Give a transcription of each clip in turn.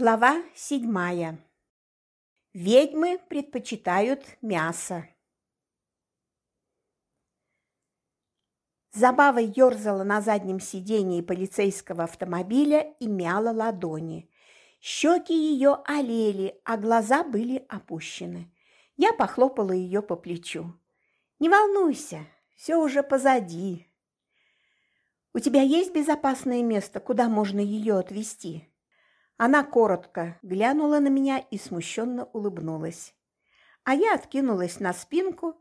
Глава седьмая. Ведьмы предпочитают мясо. Забава ерзала на заднем сидении полицейского автомобиля и мяла ладони. Щеки ее олели, а глаза были опущены. Я похлопала ее по плечу. «Не волнуйся, все уже позади. У тебя есть безопасное место, куда можно ее отвезти?» Она коротко глянула на меня и смущенно улыбнулась. А я откинулась на спинку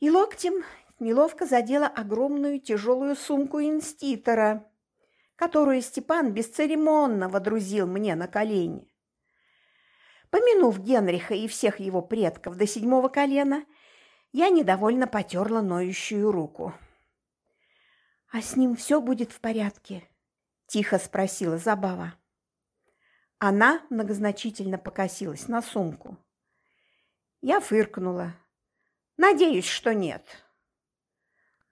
и локтем неловко задела огромную тяжелую сумку инститора, которую Степан бесцеремонно водрузил мне на колени. Помянув Генриха и всех его предков до седьмого колена, я недовольно потерла ноющую руку. «А с ним все будет в порядке?» – тихо спросила Забава. Она многозначительно покосилась на сумку. Я фыркнула. Надеюсь, что нет.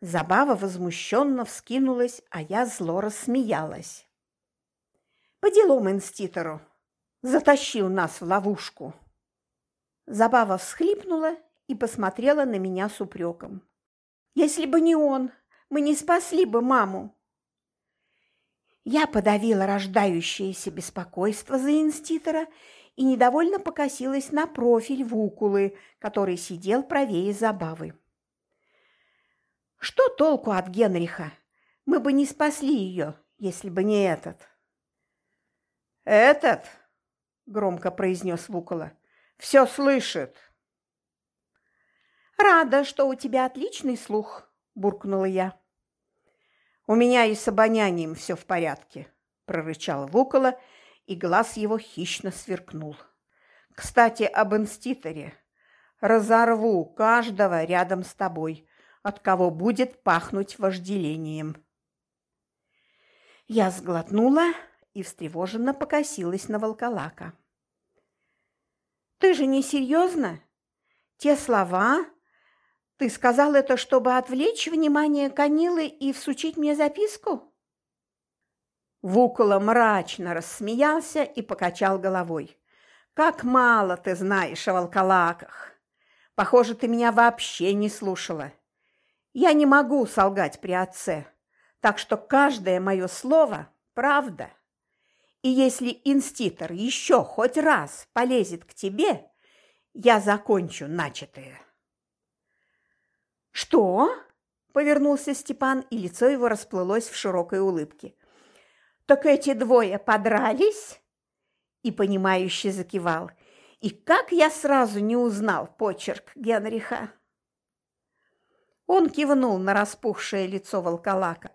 Забава возмущенно вскинулась, а я зло рассмеялась. По делам инститору. Затащил нас в ловушку. Забава всхлипнула и посмотрела на меня с упреком. Если бы не он, мы не спасли бы маму. Я подавила рождающееся беспокойство за инститора и недовольно покосилась на профиль Вукулы, который сидел правее забавы. Что толку от Генриха? Мы бы не спасли ее, если бы не этот. «Этот?» – громко произнес Вукула. «Все слышит». «Рада, что у тебя отличный слух», – буркнула я. «У меня и с обонянием все в порядке», – прорычал Вукола, и глаз его хищно сверкнул. «Кстати, об инститоре. Разорву каждого рядом с тобой, от кого будет пахнуть вожделением». Я сглотнула и встревоженно покосилась на волколака. «Ты же не серьезно? Те слова, ты сказал это, чтобы отвлечь внимание Канилы и всучить мне записку? Вукола мрачно рассмеялся и покачал головой. «Как мало ты знаешь о волколаках! Похоже, ты меня вообще не слушала. Я не могу солгать при отце, так что каждое мое слово – правда. И если инститор еще хоть раз полезет к тебе, я закончу начатое». «Что?» – повернулся Степан, и лицо его расплылось в широкой улыбке. «Так эти двое подрались?» И понимающе закивал. «И как я сразу не узнал почерк Генриха!» Он кивнул на распухшее лицо волколака.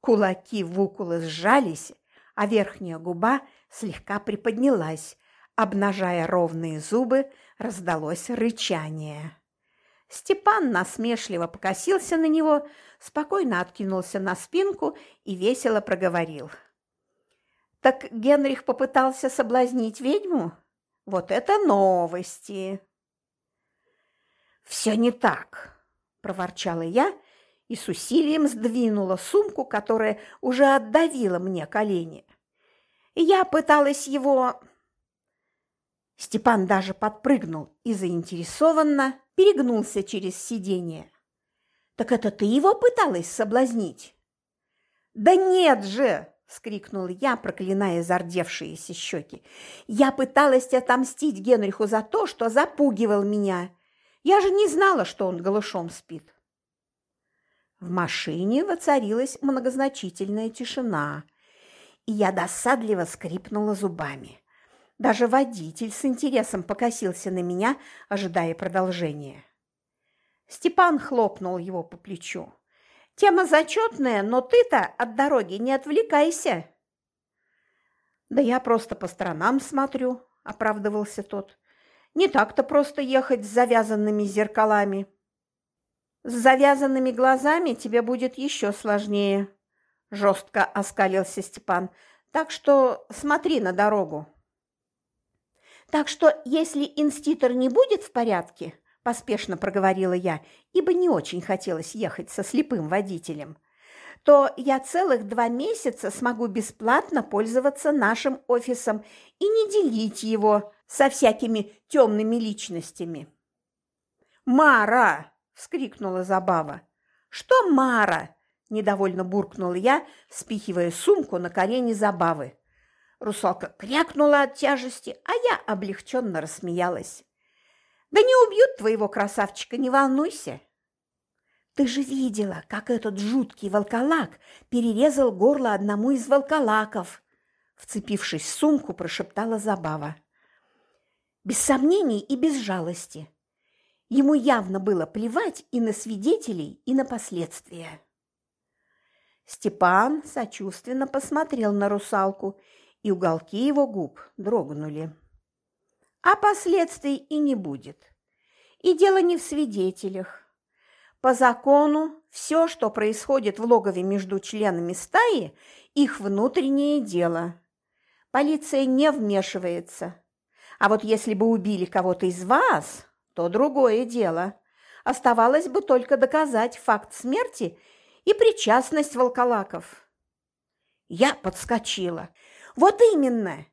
Кулаки Вукулы сжались, а верхняя губа слегка приподнялась, обнажая ровные зубы, раздалось рычание. Степан насмешливо покосился на него, спокойно откинулся на спинку и весело проговорил. «Так Генрих попытался соблазнить ведьму? Вот это новости!» «Все не так!» – проворчала я и с усилием сдвинула сумку, которая уже отдавила мне колени. Я пыталась его Степан даже подпрыгнул и заинтересованно перегнулся через сиденье. «Так это ты его пыталась соблазнить?» «Да нет же!» – вскрикнул я, проклиная зардевшиеся щеки. «Я пыталась отомстить Генриху за то, что запугивал меня. Я же не знала, что он голышом спит». В машине воцарилась многозначительная тишина, и я досадливо скрипнула зубами. Даже водитель с интересом покосился на меня, ожидая продолжения. Степан хлопнул его по плечу. «Тема зачетная, но ты-то от дороги не отвлекайся!» «Да я просто по сторонам смотрю», – оправдывался тот. «Не так-то просто ехать с завязанными зеркалами». «С завязанными глазами тебе будет еще сложнее», – жестко оскалился Степан. «Так что смотри на дорогу». Так что, если инститор не будет в порядке, поспешно проговорила я, ибо не очень хотелось ехать со слепым водителем, то я целых два месяца смогу бесплатно пользоваться нашим офисом и не делить его со всякими темными личностями. «Мара!» – вскрикнула Забава. «Что Мара?» – недовольно буркнула я, спихивая сумку на колени Забавы. Русалка крякнула от тяжести, а я облегченно рассмеялась. «Да не убьют твоего красавчика, не волнуйся!» «Ты же видела, как этот жуткий волколак перерезал горло одному из волколаков!» Вцепившись в сумку, прошептала Забава. Без сомнений и без жалости. Ему явно было плевать и на свидетелей, и на последствия. Степан сочувственно посмотрел на русалку, и уголки его губ дрогнули. А последствий и не будет. И дело не в свидетелях. По закону, все, что происходит в логове между членами стаи, их внутреннее дело. Полиция не вмешивается. А вот если бы убили кого-то из вас, то другое дело. Оставалось бы только доказать факт смерти и причастность волколаков. Я подскочила. Вот именно.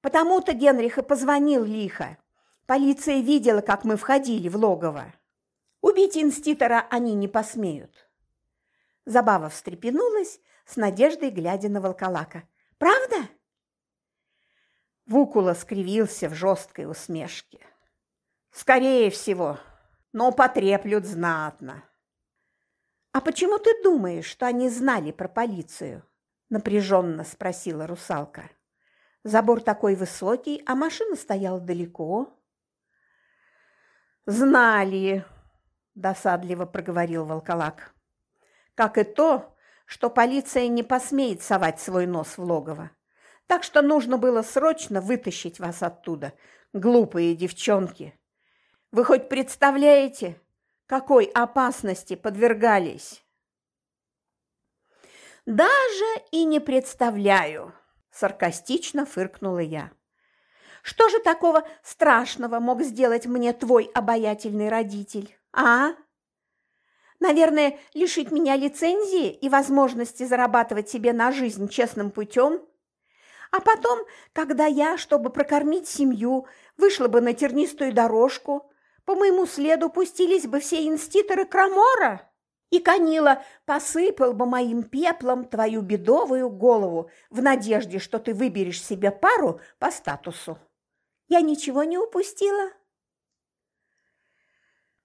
Потому-то Генрих и позвонил лихо. Полиция видела, как мы входили в логово. Убить инститора они не посмеют. Забава встрепенулась, с надеждой глядя на волколака. «Правда?» Вукула скривился в жесткой усмешке. «Скорее всего, но потреплют знатно». «А почему ты думаешь, что они знали про полицию?» – напряженно спросила русалка. «Забор такой высокий, а машина стояла далеко». «Знали!» – досадливо проговорил волколак. «Как и то, что полиция не посмеет совать свой нос в логово. Так что нужно было срочно вытащить вас оттуда, глупые девчонки. Вы хоть представляете, какой опасности подвергались?» «Даже и не представляю», – саркастично фыркнула я. Что же такого страшного мог сделать мне твой обаятельный родитель, а? Наверное, лишить меня лицензии и возможности зарабатывать себе на жизнь честным путем? А потом, когда я, чтобы прокормить семью, вышла бы на тернистую дорожку, по моему следу пустились бы все инститоры Крамора, и Канила посыпал бы моим пеплом твою бедовую голову в надежде, что ты выберешь себе пару по статусу. Я ничего не упустила?»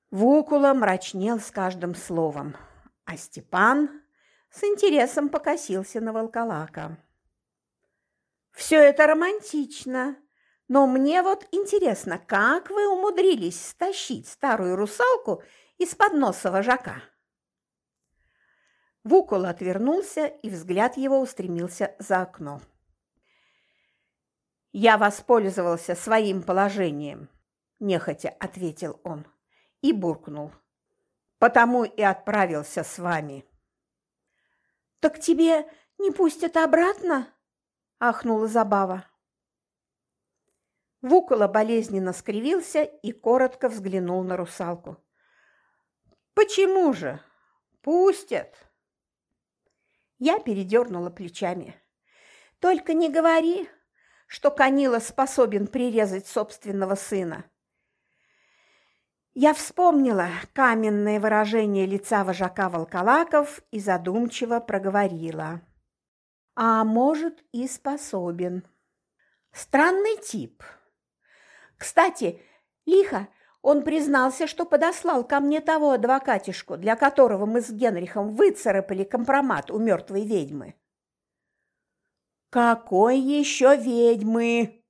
Вукула мрачнел с каждым словом, а Степан с интересом покосился на волколака. «Все это романтично, но мне вот интересно, как вы умудрились стащить старую русалку из-под носа вожака?» Вукул отвернулся, и взгляд его устремился за окно. «Я воспользовался своим положением», – нехотя ответил он и буркнул. «Потому и отправился с вами». «Так тебе не пустят обратно?» – ахнула Забава. Вукола болезненно скривился и коротко взглянул на русалку. «Почему же? Пустят!» Я передернула плечами. «Только не говори, что Канила способен прирезать собственного сына. Я вспомнила каменное выражение лица вожака волколаков и задумчиво проговорила. А может, и способен. Странный тип. Кстати, лихо, он признался, что подослал ко мне того адвокатишку, для которого мы с Генрихом выцарапали компромат у мертвой ведьмы. «Какой еще ведьмы?»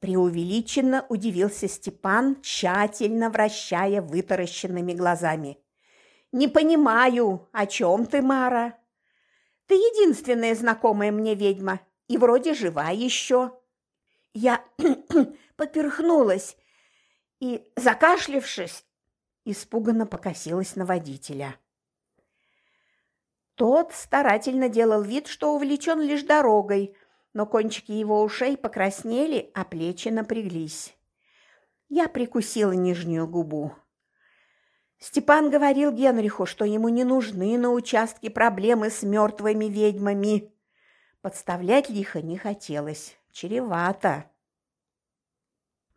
Преувеличенно удивился Степан, тщательно вращая вытаращенными глазами. «Не понимаю, о чем ты, Мара? Ты единственная знакомая мне ведьма и вроде жива еще». Я поперхнулась и, закашлившись, испуганно покосилась на водителя. Тот старательно делал вид, что увлечен лишь дорогой, но кончики его ушей покраснели, а плечи напряглись. Я прикусила нижнюю губу. Степан говорил Генриху, что ему не нужны на участке проблемы с мертвыми ведьмами. Подставлять лихо не хотелось, чревато.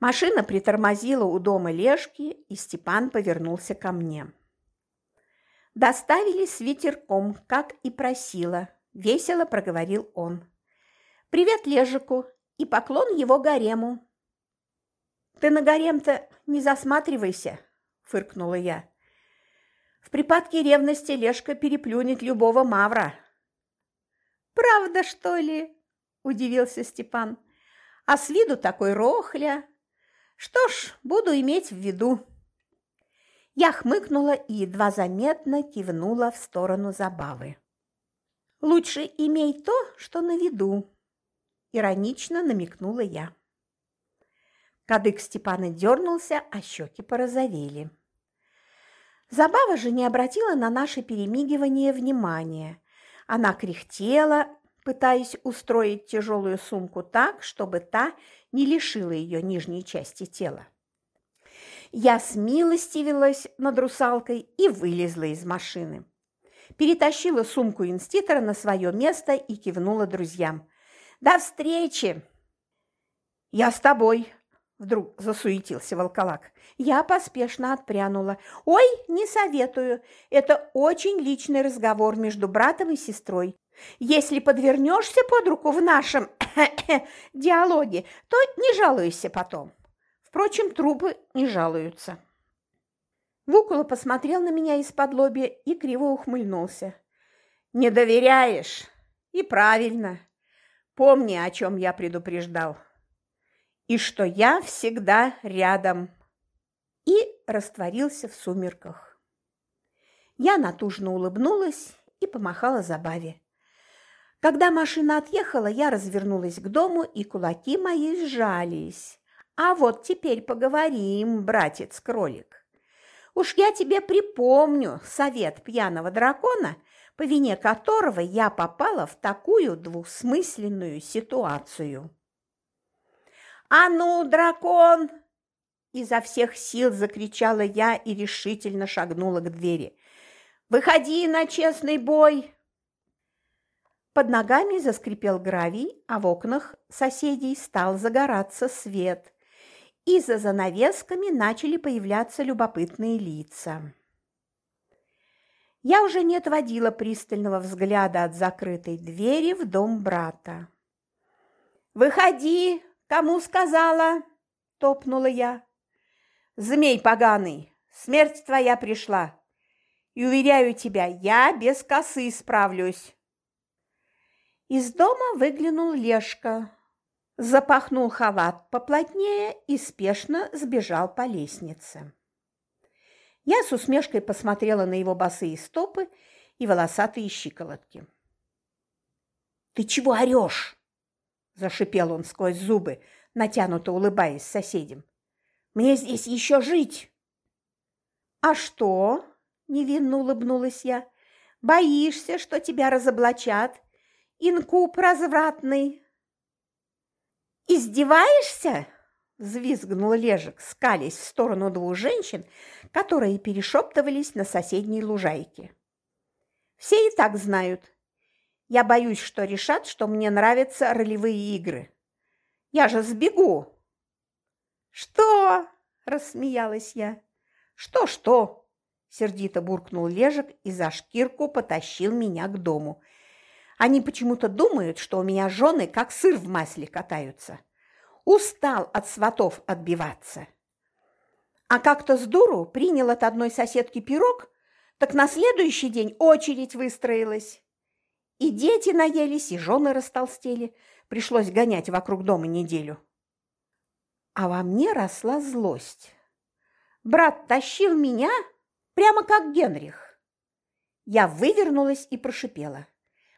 Машина притормозила у дома Лешки, и Степан повернулся ко мне. «Доставили с ветерком, как и просила», – весело проговорил он. «Привет Лежику и поклон его гарему». «Ты на гарем-то не засматривайся», – фыркнула я. «В припадке ревности Лешка переплюнет любого мавра». «Правда, что ли?» – удивился Степан. «А с виду такой рохля. Что ж, буду иметь в виду». Я хмыкнула и едва заметно кивнула в сторону забавы. «Лучше имей то, что на виду», – иронично намекнула я. Кадык Степана дернулся, а щеки порозовели. Забава же не обратила на наше перемигивание внимания. Она кряхтела, пытаясь устроить тяжелую сумку так, чтобы та не лишила ее нижней части тела. Я смилостивилась над русалкой и вылезла из машины. Перетащила сумку инститора на свое место и кивнула друзьям. «До встречи!» «Я с тобой!» – вдруг засуетился волколак. Я поспешно отпрянула. «Ой, не советую. Это очень личный разговор между братом и сестрой. Если подвернешься под руку в нашем диалоге, то не жалуйся потом». Впрочем, трупы не жалуются. Вукула посмотрел на меня из-под лобья и криво ухмыльнулся. «Не доверяешь? И правильно. Помни, о чем я предупреждал. И что я всегда рядом». И растворился в сумерках. Я натужно улыбнулась и помахала забаве. Когда машина отъехала, я развернулась к дому, и кулаки мои сжались. А вот теперь поговорим, братец-кролик. Уж я тебе припомню совет пьяного дракона, по вине которого я попала в такую двусмысленную ситуацию. «А ну, дракон!» Изо всех сил закричала я и решительно шагнула к двери. «Выходи на честный бой!» Под ногами заскрипел гравий, а в окнах соседей стал загораться свет и за занавесками начали появляться любопытные лица. Я уже не отводила пристального взгляда от закрытой двери в дом брата. «Выходи, кому сказала?» – топнула я. «Змей поганый, смерть твоя пришла, и, уверяю тебя, я без косы справлюсь». Из дома выглянул Лешка, запахнул халат поплотнее и спешно сбежал по лестнице. Я с усмешкой посмотрела на его босые стопы и волосатые щиколотки. «Ты чего орешь?» – зашипел он сквозь зубы, натянуто улыбаясь соседям. «Мне здесь еще жить!» «А что?» – невинно улыбнулась я. «Боишься, что тебя разоблачат? Инкуб развратный!» «Издеваешься?» – взвизгнул Лежик, скались в сторону двух женщин, которые перешептывались на соседней лужайке. «Все и так знают. Я боюсь, что решат, что мне нравятся ролевые игры. Я же сбегу!» «Что?» – рассмеялась я. «Что-что?» – сердито буркнул Лежик и за шкирку потащил меня к дому – они почему-то думают, что у меня жены как сыр в масле катаются. Устал от сватов отбиваться. А как-то с дуру принял от одной соседки пирог, так на следующий день очередь выстроилась. И дети наелись, и жены растолстели. Пришлось гонять вокруг дома неделю. А во мне росла злость. Брат тащил меня прямо как Генрих. Я вывернулась и прошипела.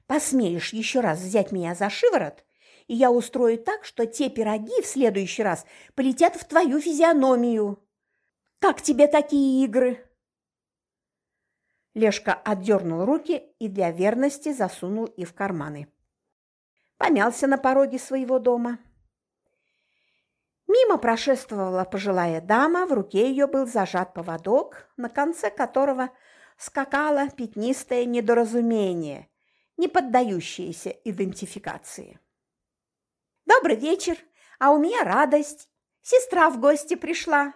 Посмеешь еще раз взять меня за шиворот, и я устрою так, что те пироги в следующий раз полетят в твою физиономию. Как тебе такие игры?» Лешка отдернул руки и для верности засунул их в карманы. Помялся на пороге своего дома. Мимо прошествовала пожилая дама, в руке ее был зажат поводок, на конце которого скакало пятнистое недоразумение, не поддающееся идентификации. «Добрый вечер, а у меня радость. Сестра в гости пришла!»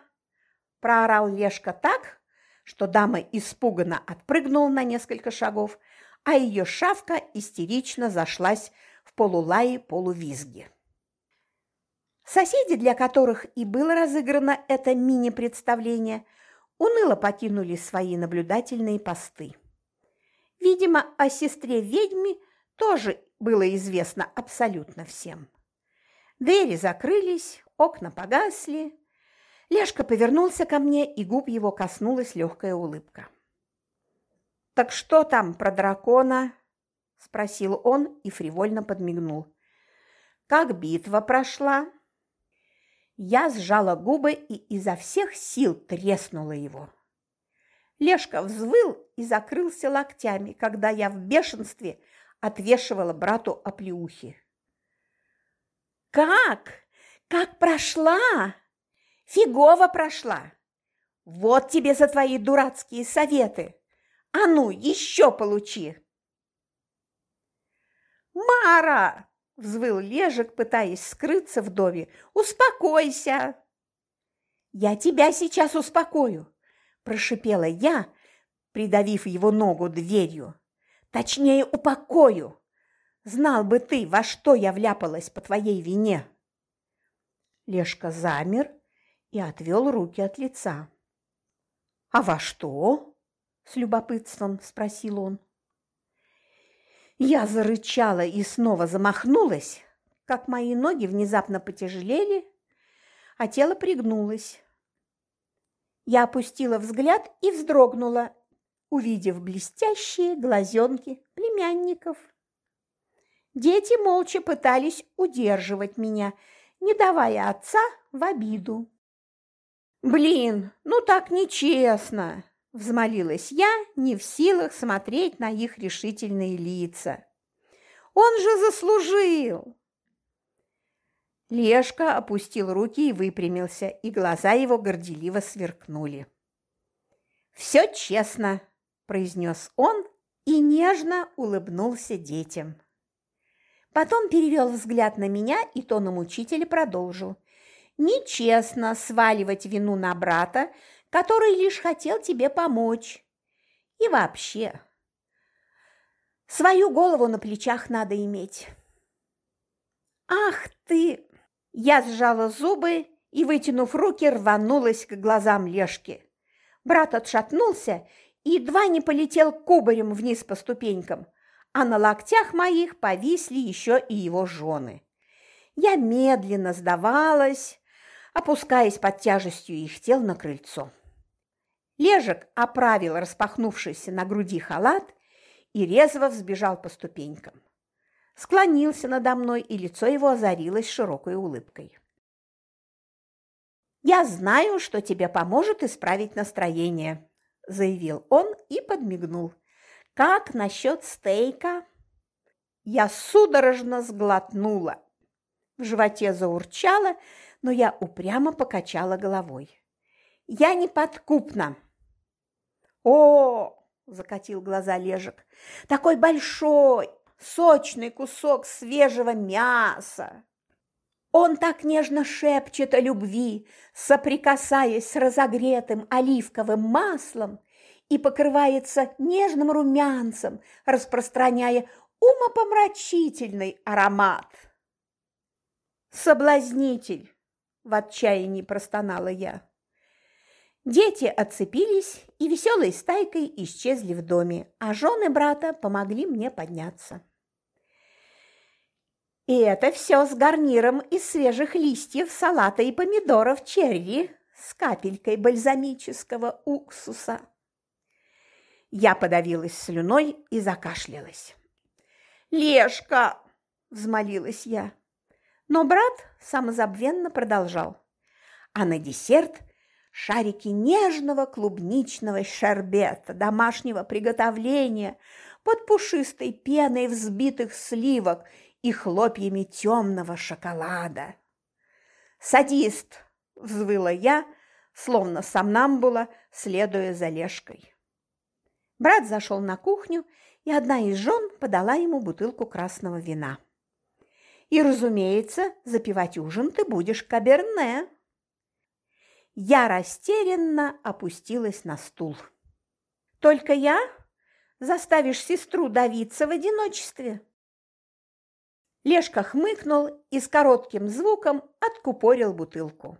Проорал Лешка так, что дама испуганно отпрыгнула на несколько шагов, а ее шавка истерично зашлась в полулае-полувизге. Соседи, для которых и было разыграно это мини-представление, уныло покинули свои наблюдательные посты. Видимо, о сестре ведьме тоже было известно абсолютно всем. Двери закрылись, окна погасли. Лешка повернулся ко мне, и губ его коснулась легкая улыбка. «Так что там про дракона?» – спросил он и фривольно подмигнул. «Как битва прошла?» Я сжала губы и изо всех сил треснула его. Лешка взвыл и закрылся локтями, когда я в бешенстве отвешивала брату оплеухи. «Как? Как прошла? Фигово прошла! Вот тебе за твои дурацкие советы! А ну, еще получи!» «Мара!» взвыл Лежик, пытаясь скрыться в доме. «Успокойся!» «Я тебя сейчас успокою!» – прошипела я, придавив его ногу дверью. «Точнее, упокою! Знал бы ты, во что я вляпалась по твоей вине!» Лешка замер и отвел руки от лица. «А во что?» – с любопытством спросил он. Я зарычала и снова замахнулась, как мои ноги внезапно потяжелели, а тело пригнулось. Я опустила взгляд и вздрогнула, увидев блестящие глазенки племянников. Дети молча пытались удерживать меня, не давая отца в обиду. «Блин, ну так нечестно!» – взмолилась я, не в силах смотреть на их решительные лица. «Он же заслужил!» Лешка опустил руки и выпрямился, и глаза его горделиво сверкнули. «Все честно!» – произнес он и нежно улыбнулся детям. Потом перевел взгляд на меня и тоном учителя продолжил. «Нечестно сваливать вину на брата, который лишь хотел тебе помочь. И вообще, свою голову на плечах надо иметь. Ах ты! Я сжала зубы и, вытянув руки, рванулась к глазам Лешки. Брат отшатнулся и едва не полетел кубарем вниз по ступенькам, а на локтях моих повисли еще и его жены. Я медленно сдавалась, опускаясь под тяжестью их тел на крыльцо. Лежек оправил распахнувшийся на груди халат и резво взбежал по ступенькам. Склонился надо мной, и лицо его озарилось широкой улыбкой. «Я знаю, что тебе поможет исправить настроение», – заявил он и подмигнул. «Как насчет стейка?» Я судорожно сглотнула. В животе заурчало, но я упрямо покачала головой. «Я не подкупна!» «О!» – закатил глаза Лежик. «Такой большой, сочный кусок свежего мяса!» Он так нежно шепчет о любви, соприкасаясь с разогретым оливковым маслом и покрывается нежным румянцем, распространяя умопомрачительный аромат. «Соблазнитель!» – в отчаянии простонала я. Дети отцепились и веселой стайкой исчезли в доме, а жены брата помогли мне подняться. И это все с гарниром из свежих листьев салата и помидоров черри с капелькой бальзамического уксуса. Я подавилась слюной и закашлялась. «Лешка!» – взмолилась я. Но брат самозабвенно продолжал. А на десерт шарики нежного клубничного шербета домашнего приготовления под пушистой пеной взбитых сливок и хлопьями темного шоколада. «Садист!» взвыла я, словно сомнамбула, следуя за Лешкой. Брат зашел на кухню, и одна из жен подала ему бутылку красного вина. И, разумеется, запивать ужин ты будешь каберне. Я растерянно опустилась на стул. Только я заставишь сестру давиться в одиночестве. Лешка хмыкнул и с коротким звуком откупорил бутылку.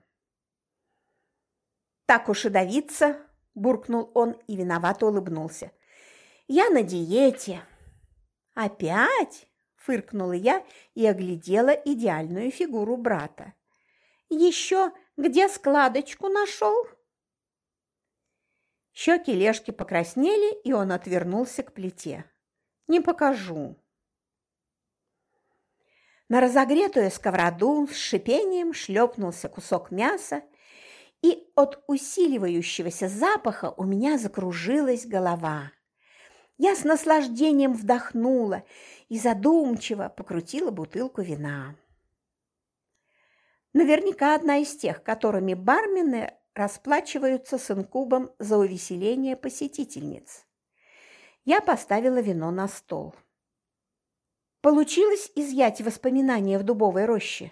«Так уж и давиться!» – буркнул он и виновато улыбнулся. «Я на диете». «Опять?» – фыркнула я и оглядела идеальную фигуру брата. «Еще где складочку нашел?» Щеки Лешки покраснели, и он отвернулся к плите. «Не покажу». На разогретую сковороду с шипением шлепнулся кусок мяса, и от усиливающегося запаха у меня закружилась голова. Я с наслаждением вдохнула и задумчиво покрутила бутылку вина. Наверняка одна из тех, которыми бармены расплачиваются с инкубом за увеселение посетительниц. Я поставила вино на стол. Получилось изъять воспоминания в дубовой роще?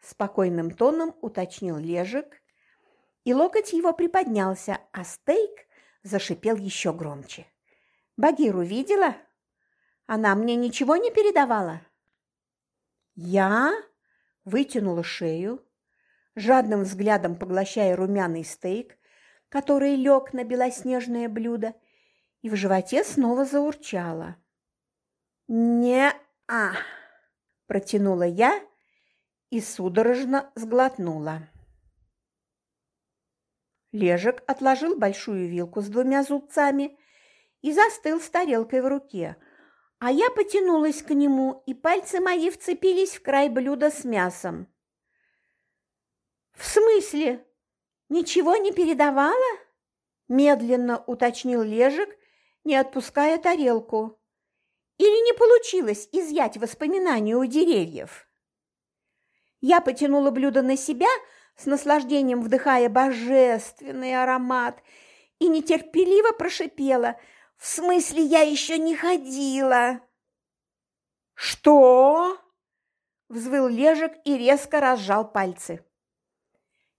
Спокойным тоном уточнил Лежик, и локоть его приподнялся, а стейк зашипел еще громче. «Багиру видела? Она мне ничего не передавала?» Я вытянула шею, жадным взглядом поглощая румяный стейк, который лег на белоснежное блюдо, и в животе снова заурчало. «Не-а!» – протянула я и судорожно сглотнула. Лежек отложил большую вилку с двумя зубцами и застыл с тарелкой в руке, а я потянулась к нему, и пальцы мои вцепились в край блюда с мясом. «В смысле? Ничего не передавала?» – медленно уточнил Лежек, не отпуская тарелку. «Или не получилось изъять воспоминания у деревьев?» Я потянула блюдо на себя, с наслаждением вдыхая божественный аромат, и нетерпеливо прошипела «В смысле, я еще не ходила?» «Что?» – взвыл Лежек и резко разжал пальцы.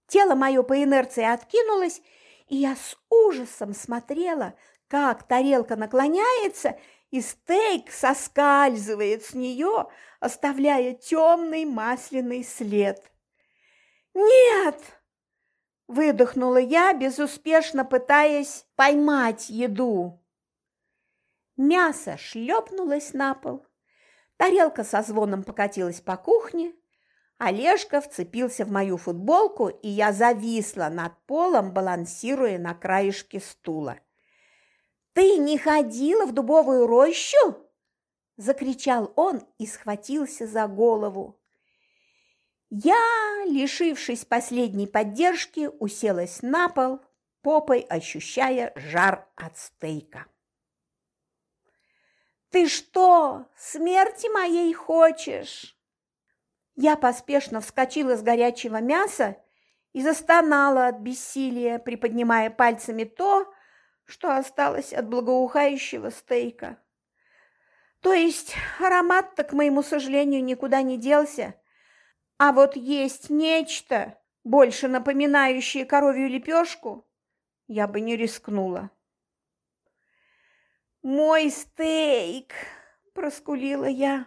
Тело мое по инерции откинулось, и я с ужасом смотрела, как тарелка наклоняется, и стейк соскальзывает с нее, оставляя темный масляный след. «Нет!» – выдохнула я, безуспешно пытаясь поймать еду. Мясо шлепнулось на пол, тарелка со звоном покатилась по кухне, Олежка вцепился в мою футболку, и я зависла над полом, балансируя на краешке стула. «Ты не ходила в дубовую рощу?» – закричал он и схватился за голову. Я, лишившись последней поддержки, уселась на пол, попой ощущая жар от стейка. «Ты что, смерти моей хочешь?» Я поспешно вскочила с горячего мяса и застонала от бессилия, приподнимая пальцами то, что осталось от благоухающего стейка. То есть аромат-то, к моему сожалению, никуда не делся, а вот есть нечто, больше напоминающее коровью лепешку, я бы не рискнула. «Мой стейк!» – проскулила я.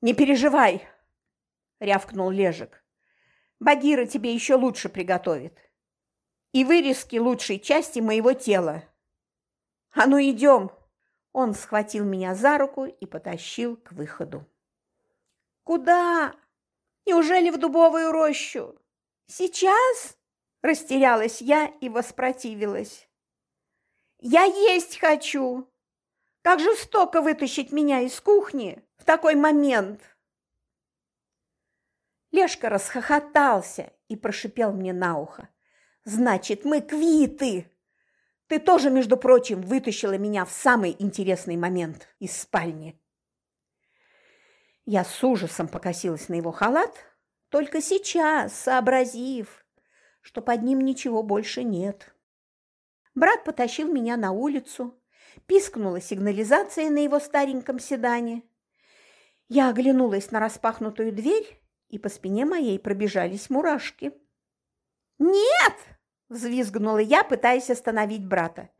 «Не переживай!» – рявкнул Лежик. «Багира тебе еще лучше приготовит. И вырезки лучшей части моего тела. А ну, идем!» Он схватил меня за руку и потащил к выходу. «Куда? Неужели в дубовую рощу? Сейчас?» Растерялась я и воспротивилась. «Я есть хочу! Как жестоко вытащить меня из кухни!» такой момент!» Лешка расхохотался и прошипел мне на ухо. «Значит, мы квиты! Ты тоже, между прочим, вытащила меня в самый интересный момент из спальни!» Я с ужасом покосилась на его халат, только сейчас сообразив, что под ним ничего больше нет. Брат потащил меня на улицу, пискнула сигнализация на его стареньком седане. Я оглянулась на распахнутую дверь, и по спине моей пробежались мурашки. «Нет!» – взвизгнула я, пытаясь остановить брата.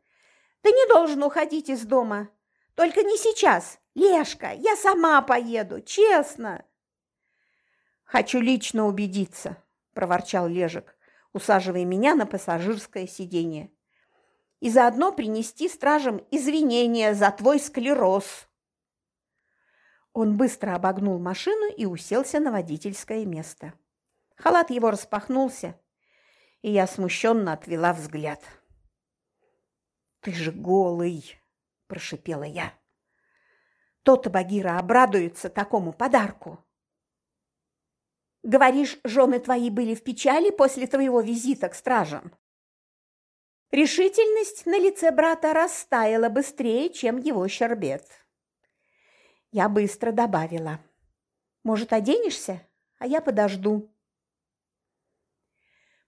«Ты не должен уходить из дома. Только не сейчас. Лешка, я сама поеду, честно!» «Хочу лично убедиться», – проворчал Лежик, усаживая меня на пассажирское сиденье. «И заодно принести стражам извинения за твой склероз». Он быстро обогнул машину и уселся на водительское место. Халат его распахнулся, и я смущенно отвела взгляд. «Ты же голый!» – прошипела я. «То-то Багира обрадуется такому подарку!» «Говоришь, жены твои были в печали после твоего визита к стражам?» Решительность на лице брата растаяла быстрее, чем его щербет. Я быстро добавила. «Может, оденешься, а я подожду?»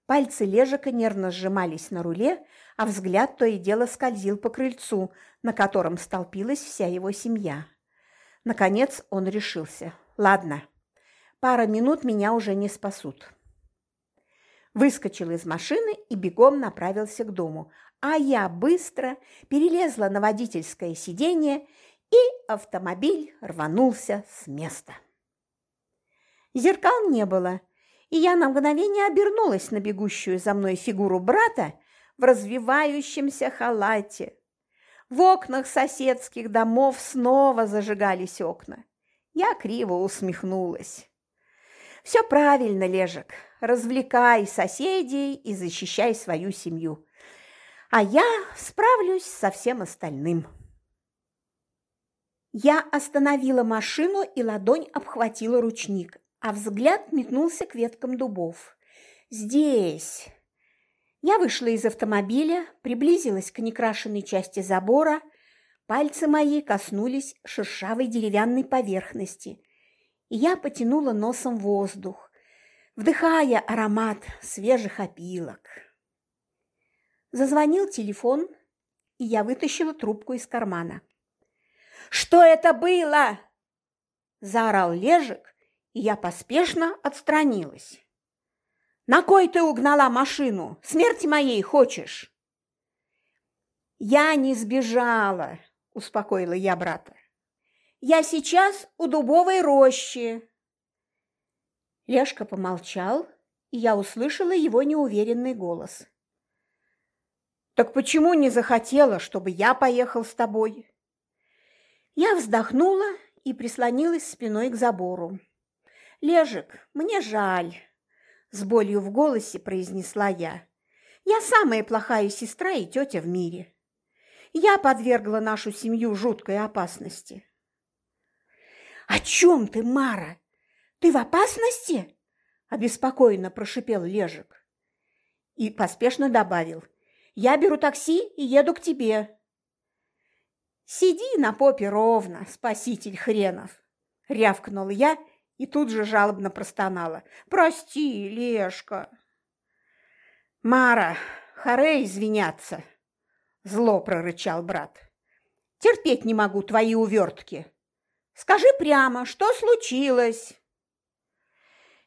Пальцы Лежика нервно сжимались на руле, а взгляд то и дело скользил по крыльцу, на котором столпилась вся его семья. Наконец он решился. «Ладно, пара минут меня уже не спасут». Выскочил из машины и бегом направился к дому, а я быстро перелезла на водительское сиденье, и автомобиль рванулся с места. Зеркал не было, и я на мгновение обернулась на бегущую за мной фигуру брата в развивающемся халате. В окнах соседских домов снова зажигались окна. Я криво усмехнулась. «Все правильно, Лежек, развлекай соседей и защищай свою семью. А я справлюсь со всем остальным». Я остановила машину, и ладонь обхватила ручник а взгляд метнулся к веткам дубов. «Здесь!» Я вышла из автомобиля, приблизилась к некрашенной части забора, пальцы мои коснулись шершавой деревянной поверхности, и я потянула носом воздух, вдыхая аромат свежих опилок. Зазвонил телефон, и я вытащила трубку из кармана. «Что это было?» – заорал Лежик, я поспешно отстранилась. «На кой ты угнала машину? Смерти моей хочешь?» «Я не сбежала», – успокоила я брата. «Я сейчас у дубовой рощи». Лешка помолчал, и я услышала его неуверенный голос. «Так почему не захотела, чтобы я поехал с тобой?» Я вздохнула и прислонилась спиной к забору. «Лежик, мне жаль», – с болью в голосе произнесла я. «Я самая плохая сестра и тетя в мире. Я подвергла нашу семью жуткой опасности». «О чем ты, Мара? Ты в опасности?» – обеспокоенно прошипел Лежик. И поспешно добавил. «Я беру такси и еду к тебе». «Сиди на попе ровно, спаситель хренов!» – рявкнул я и тут же жалобно простонала. «Прости, Лешка!» «Мара, харе извиняться!» Зло прорычал брат. «Терпеть не могу твои увертки. Скажи прямо, что случилось?»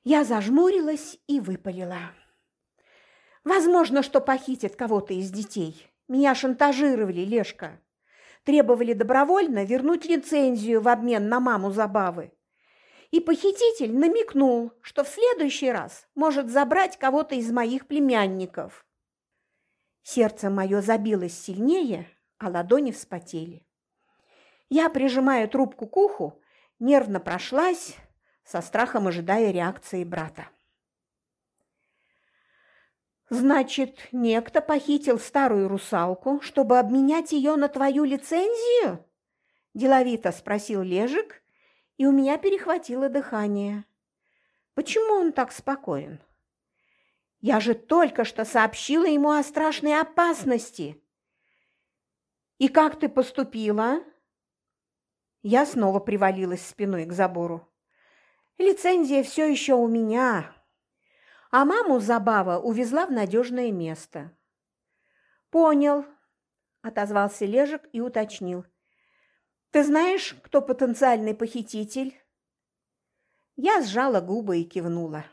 Я зажмурилась и выпалила. «Возможно, что похитят кого-то из детей. Меня шантажировали, Лешка. Требовали добровольно вернуть лицензию в обмен на маму забавы и похититель намекнул, что в следующий раз может забрать кого-то из моих племянников. Сердце мое забилось сильнее, а ладони вспотели. Я, прижимая трубку к уху, нервно прошлась, со страхом ожидая реакции брата. «Значит, некто похитил старую русалку, чтобы обменять ее на твою лицензию?» – деловито спросил Лежик, и у меня перехватило дыхание. Почему он так спокоен? Я же только что сообщила ему о страшной опасности. И как ты поступила? Я снова привалилась спиной к забору. Лицензия все еще у меня, а маму Забава увезла в надежное место. «Понял», – отозвался Лежик и уточнил. «Ты знаешь, кто потенциальный похититель?» Я сжала губы и кивнула.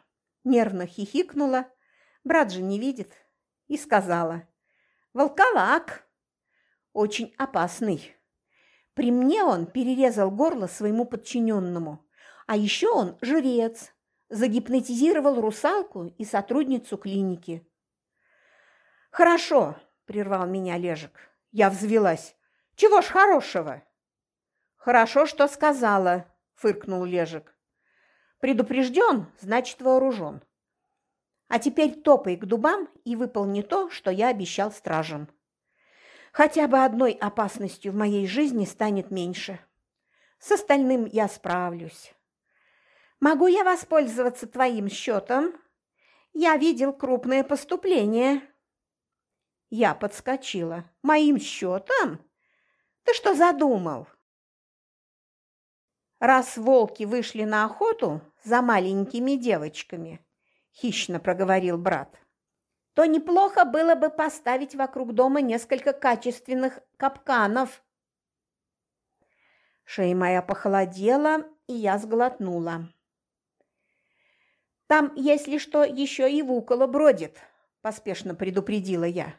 Нервно хихикнула, брат же не видит, и сказала. «Волколак! Очень опасный. При мне он перерезал горло своему подчиненному, а еще он жрец, загипнотизировал русалку и сотрудницу клиники». «Хорошо», – прервал меня Лежик. Я взвелась. «Чего ж хорошего?» «Хорошо, что сказала», – фыркнул Лежик. Предупрежден, значит вооружен. А теперь топай к дубам и выполни то, что я обещал стражам. Хотя бы одной опасностью в моей жизни станет меньше. С остальным я справлюсь. Могу я воспользоваться твоим счетом? Я видел крупное поступление. Я подскочила. Моим счетом? Ты что задумал? Раз волки вышли на охоту за маленькими девочками, хищно проговорил брат, то неплохо было бы поставить вокруг дома несколько качественных капканов. Шея моя похолодела, и я сглотнула. «Там, если что, еще и вукола бродит», – поспешно предупредила я.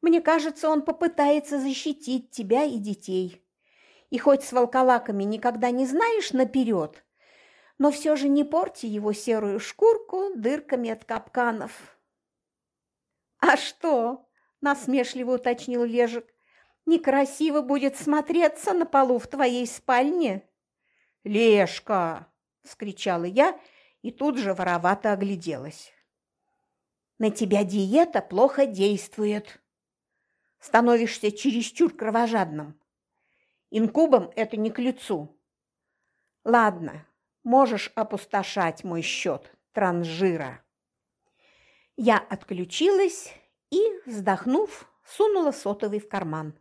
«Мне кажется, он попытается защитить тебя и детей». И хоть с волколаками никогда не знаешь наперед, но все же не порти его серую шкурку дырками от капканов. «А что?» – насмешливо уточнил Лежик. «Некрасиво будет смотреться на полу в твоей спальне?» «Лешка!» – вскричала я и тут же воровато огляделась. «На тебя диета плохо действует. Становишься чересчур кровожадным. Инкубам это не к лицу. Ладно, можешь опустошать мой счет, транжира. Я отключилась и, вздохнув, сунула сотовый в карман.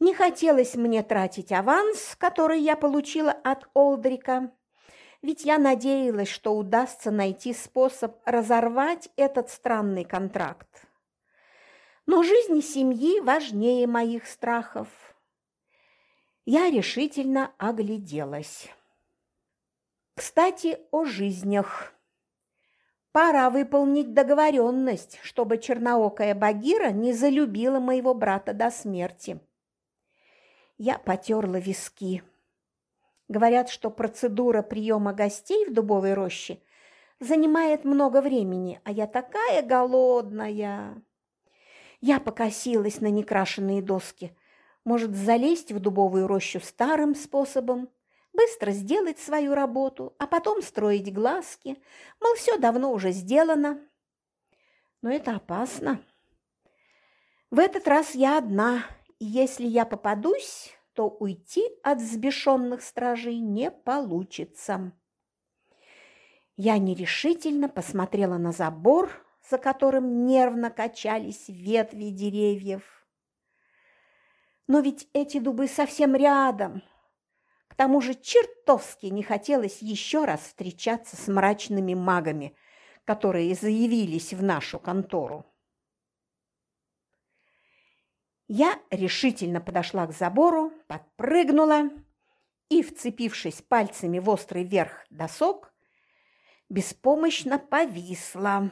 Не хотелось мне тратить аванс, который я получила от Олдрика, ведь я надеялась, что удастся найти способ разорвать этот странный контракт. Но жизнь семьи важнее моих страхов я решительно огляделась. Кстати, о жизнях. Пора выполнить договоренность, чтобы черноокая Багира не залюбила моего брата до смерти. Я потерла виски. Говорят, что процедура приема гостей в дубовой роще занимает много времени, а я такая голодная. Я покосилась на некрашенные доски – может залезть в дубовую рощу старым способом, быстро сделать свою работу, а потом строить глазки, мол, все давно уже сделано. Но это опасно. В этот раз я одна, и если я попадусь, то уйти от взбешенных стражей не получится. Я нерешительно посмотрела на забор, за которым нервно качались ветви деревьев. Но ведь эти дубы совсем рядом. К тому же чертовски не хотелось еще раз встречаться с мрачными магами, которые заявились в нашу контору. Я решительно подошла к забору, подпрыгнула и, вцепившись пальцами в острый верх досок, беспомощно повисла.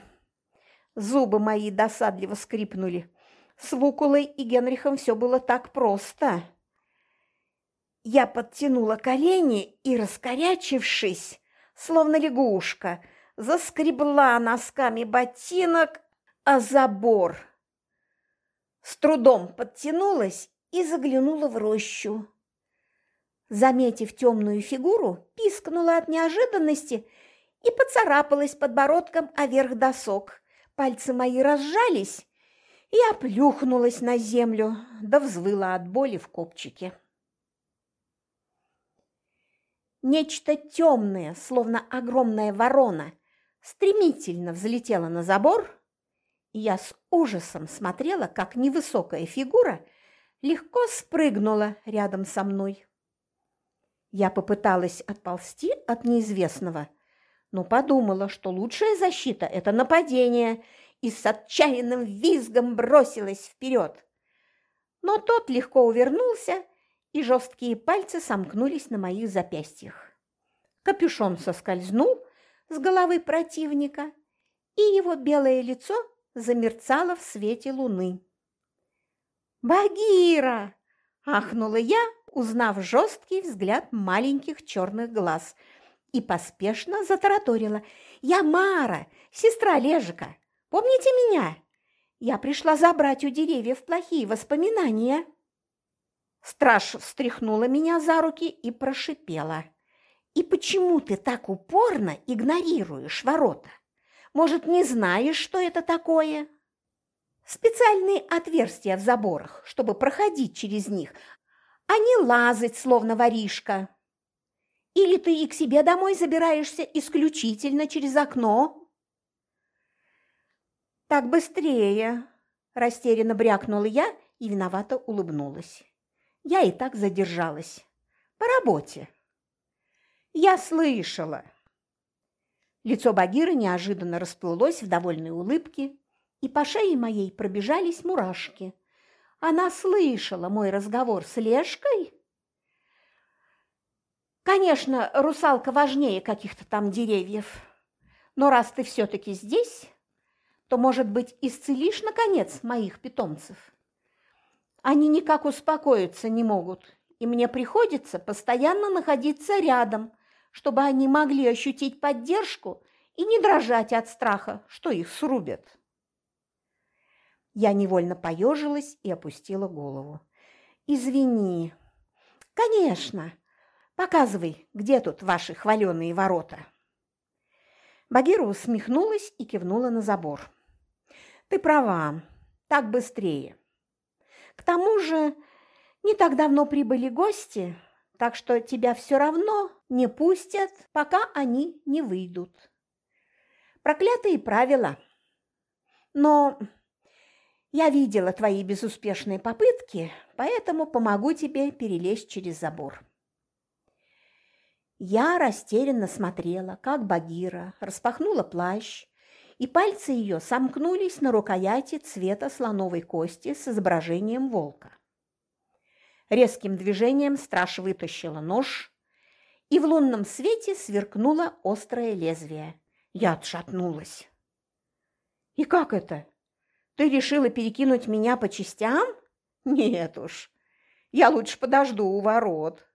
Зубы мои досадливо скрипнули. С Вукулой и Генрихом все было так просто. Я подтянула колени и, раскорячившись, словно лягушка, заскребла носками ботинок о забор. С трудом подтянулась и заглянула в рощу. Заметив темную фигуру, пискнула от неожиданности и поцарапалась подбородком о верх досок. Пальцы мои разжались, я плюхнулась на землю, да взвыла от боли в копчике. Нечто темное, словно огромная ворона, стремительно взлетело на забор, и я с ужасом смотрела, как невысокая фигура легко спрыгнула рядом со мной. Я попыталась отползти от неизвестного, но подумала, что лучшая защита – это нападение, и с отчаянным визгом бросилась вперед. Но тот легко увернулся, и жесткие пальцы сомкнулись на моих запястьях. Капюшон соскользнул с головы противника, и его белое лицо замерцало в свете луны. «Багира!» – ахнула я, узнав жесткий взгляд маленьких черных глаз, и поспешно затараторила. «Я Мара, сестра Лежика. Помните меня? Я пришла забрать у деревьев плохие воспоминания». Страж встряхнула меня за руки и прошипела. «И почему ты так упорно игнорируешь ворота? Может, не знаешь, что это такое?» «Специальные отверстия в заборах, чтобы проходить через них, а не лазать, словно воришка. Или ты и к себе домой забираешься исключительно через окно?» «Так быстрее!» – растерянно брякнула я и виновато улыбнулась. Я и так задержалась. По работе. Я слышала. Лицо Багиры неожиданно расплылось в довольной улыбке, и по шее моей пробежались мурашки. Она слышала мой разговор с Лешкой? Конечно, русалка важнее каких-то там деревьев. Но раз ты все-таки здесь, то, может быть, исцелишь, наконец, моих питомцев? Они никак успокоиться не могут, и мне приходится постоянно находиться рядом, чтобы они могли ощутить поддержку и не дрожать от страха, что их срубят. Я невольно поежилась и опустила голову. «Извини». «Конечно. Показывай, где тут ваши хваленые ворота». Багира усмехнулась и кивнула на забор. «Ты права. Так быстрее. К тому же не так давно прибыли гости, так что тебя все равно не пустят, пока они не выйдут. Проклятые правила. Но я видела твои безуспешные попытки, поэтому помогу тебе перелезть через забор. Я растерянно смотрела, как Багира распахнула плащ и пальцы ее сомкнулись на рукояти цвета слоновой кости с изображением волка. Резким движением страж вытащила нож, и в лунном свете сверкнуло острое лезвие. Я отшатнулась. «И как это? Ты решила перекинуть меня по частям? Нет уж, я лучше подожду у ворот».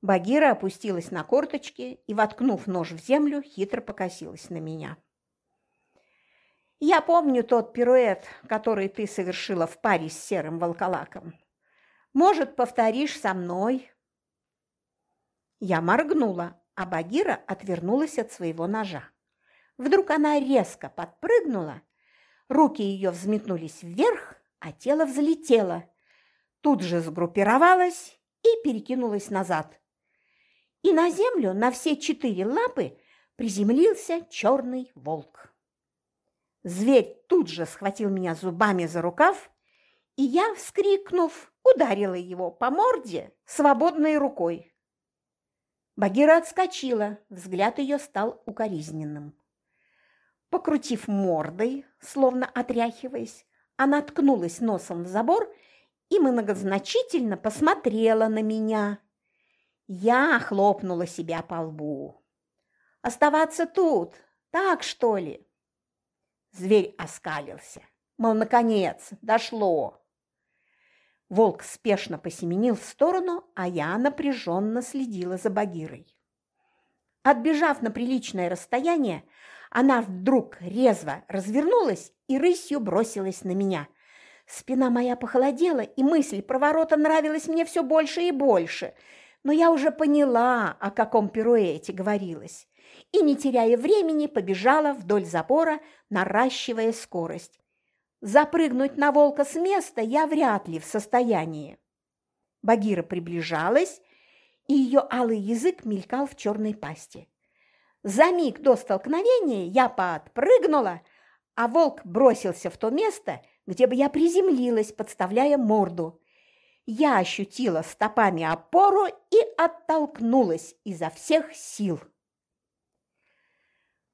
Багира опустилась на корточки и, воткнув нож в землю, хитро покосилась на меня. «Я помню тот пируэт, который ты совершила в паре с серым волколаком. Может, повторишь со мной?» Я моргнула, а Багира отвернулась от своего ножа. Вдруг она резко подпрыгнула, руки ее взметнулись вверх, а тело взлетело, тут же сгруппировалось и перекинулось назад и на землю на все четыре лапы приземлился черный волк. Зверь тут же схватил меня зубами за рукав, и я, вскрикнув, ударила его по морде свободной рукой. Багира отскочила, взгляд ее стал укоризненным. Покрутив мордой, словно отряхиваясь, она ткнулась носом в забор и многозначительно посмотрела на меня. Я хлопнула себя по лбу. «Оставаться тут, так что ли?» Зверь оскалился, мол, наконец, дошло. Волк спешно посеменил в сторону, а я напряженно следила за Багирой. Отбежав на приличное расстояние, она вдруг резво развернулась и рысью бросилась на меня. Спина моя похолодела, и мысль про ворота нравилась мне все больше и больше – но я уже поняла, о каком пируэте говорилось, и, не теряя времени, побежала вдоль забора, наращивая скорость. Запрыгнуть на волка с места я вряд ли в состоянии. Багира приближалась, и ее алый язык мелькал в черной пасти. За миг до столкновения я подпрыгнула, а волк бросился в то место, где бы я приземлилась, подставляя морду. Я ощутила стопами опору и оттолкнулась изо всех сил.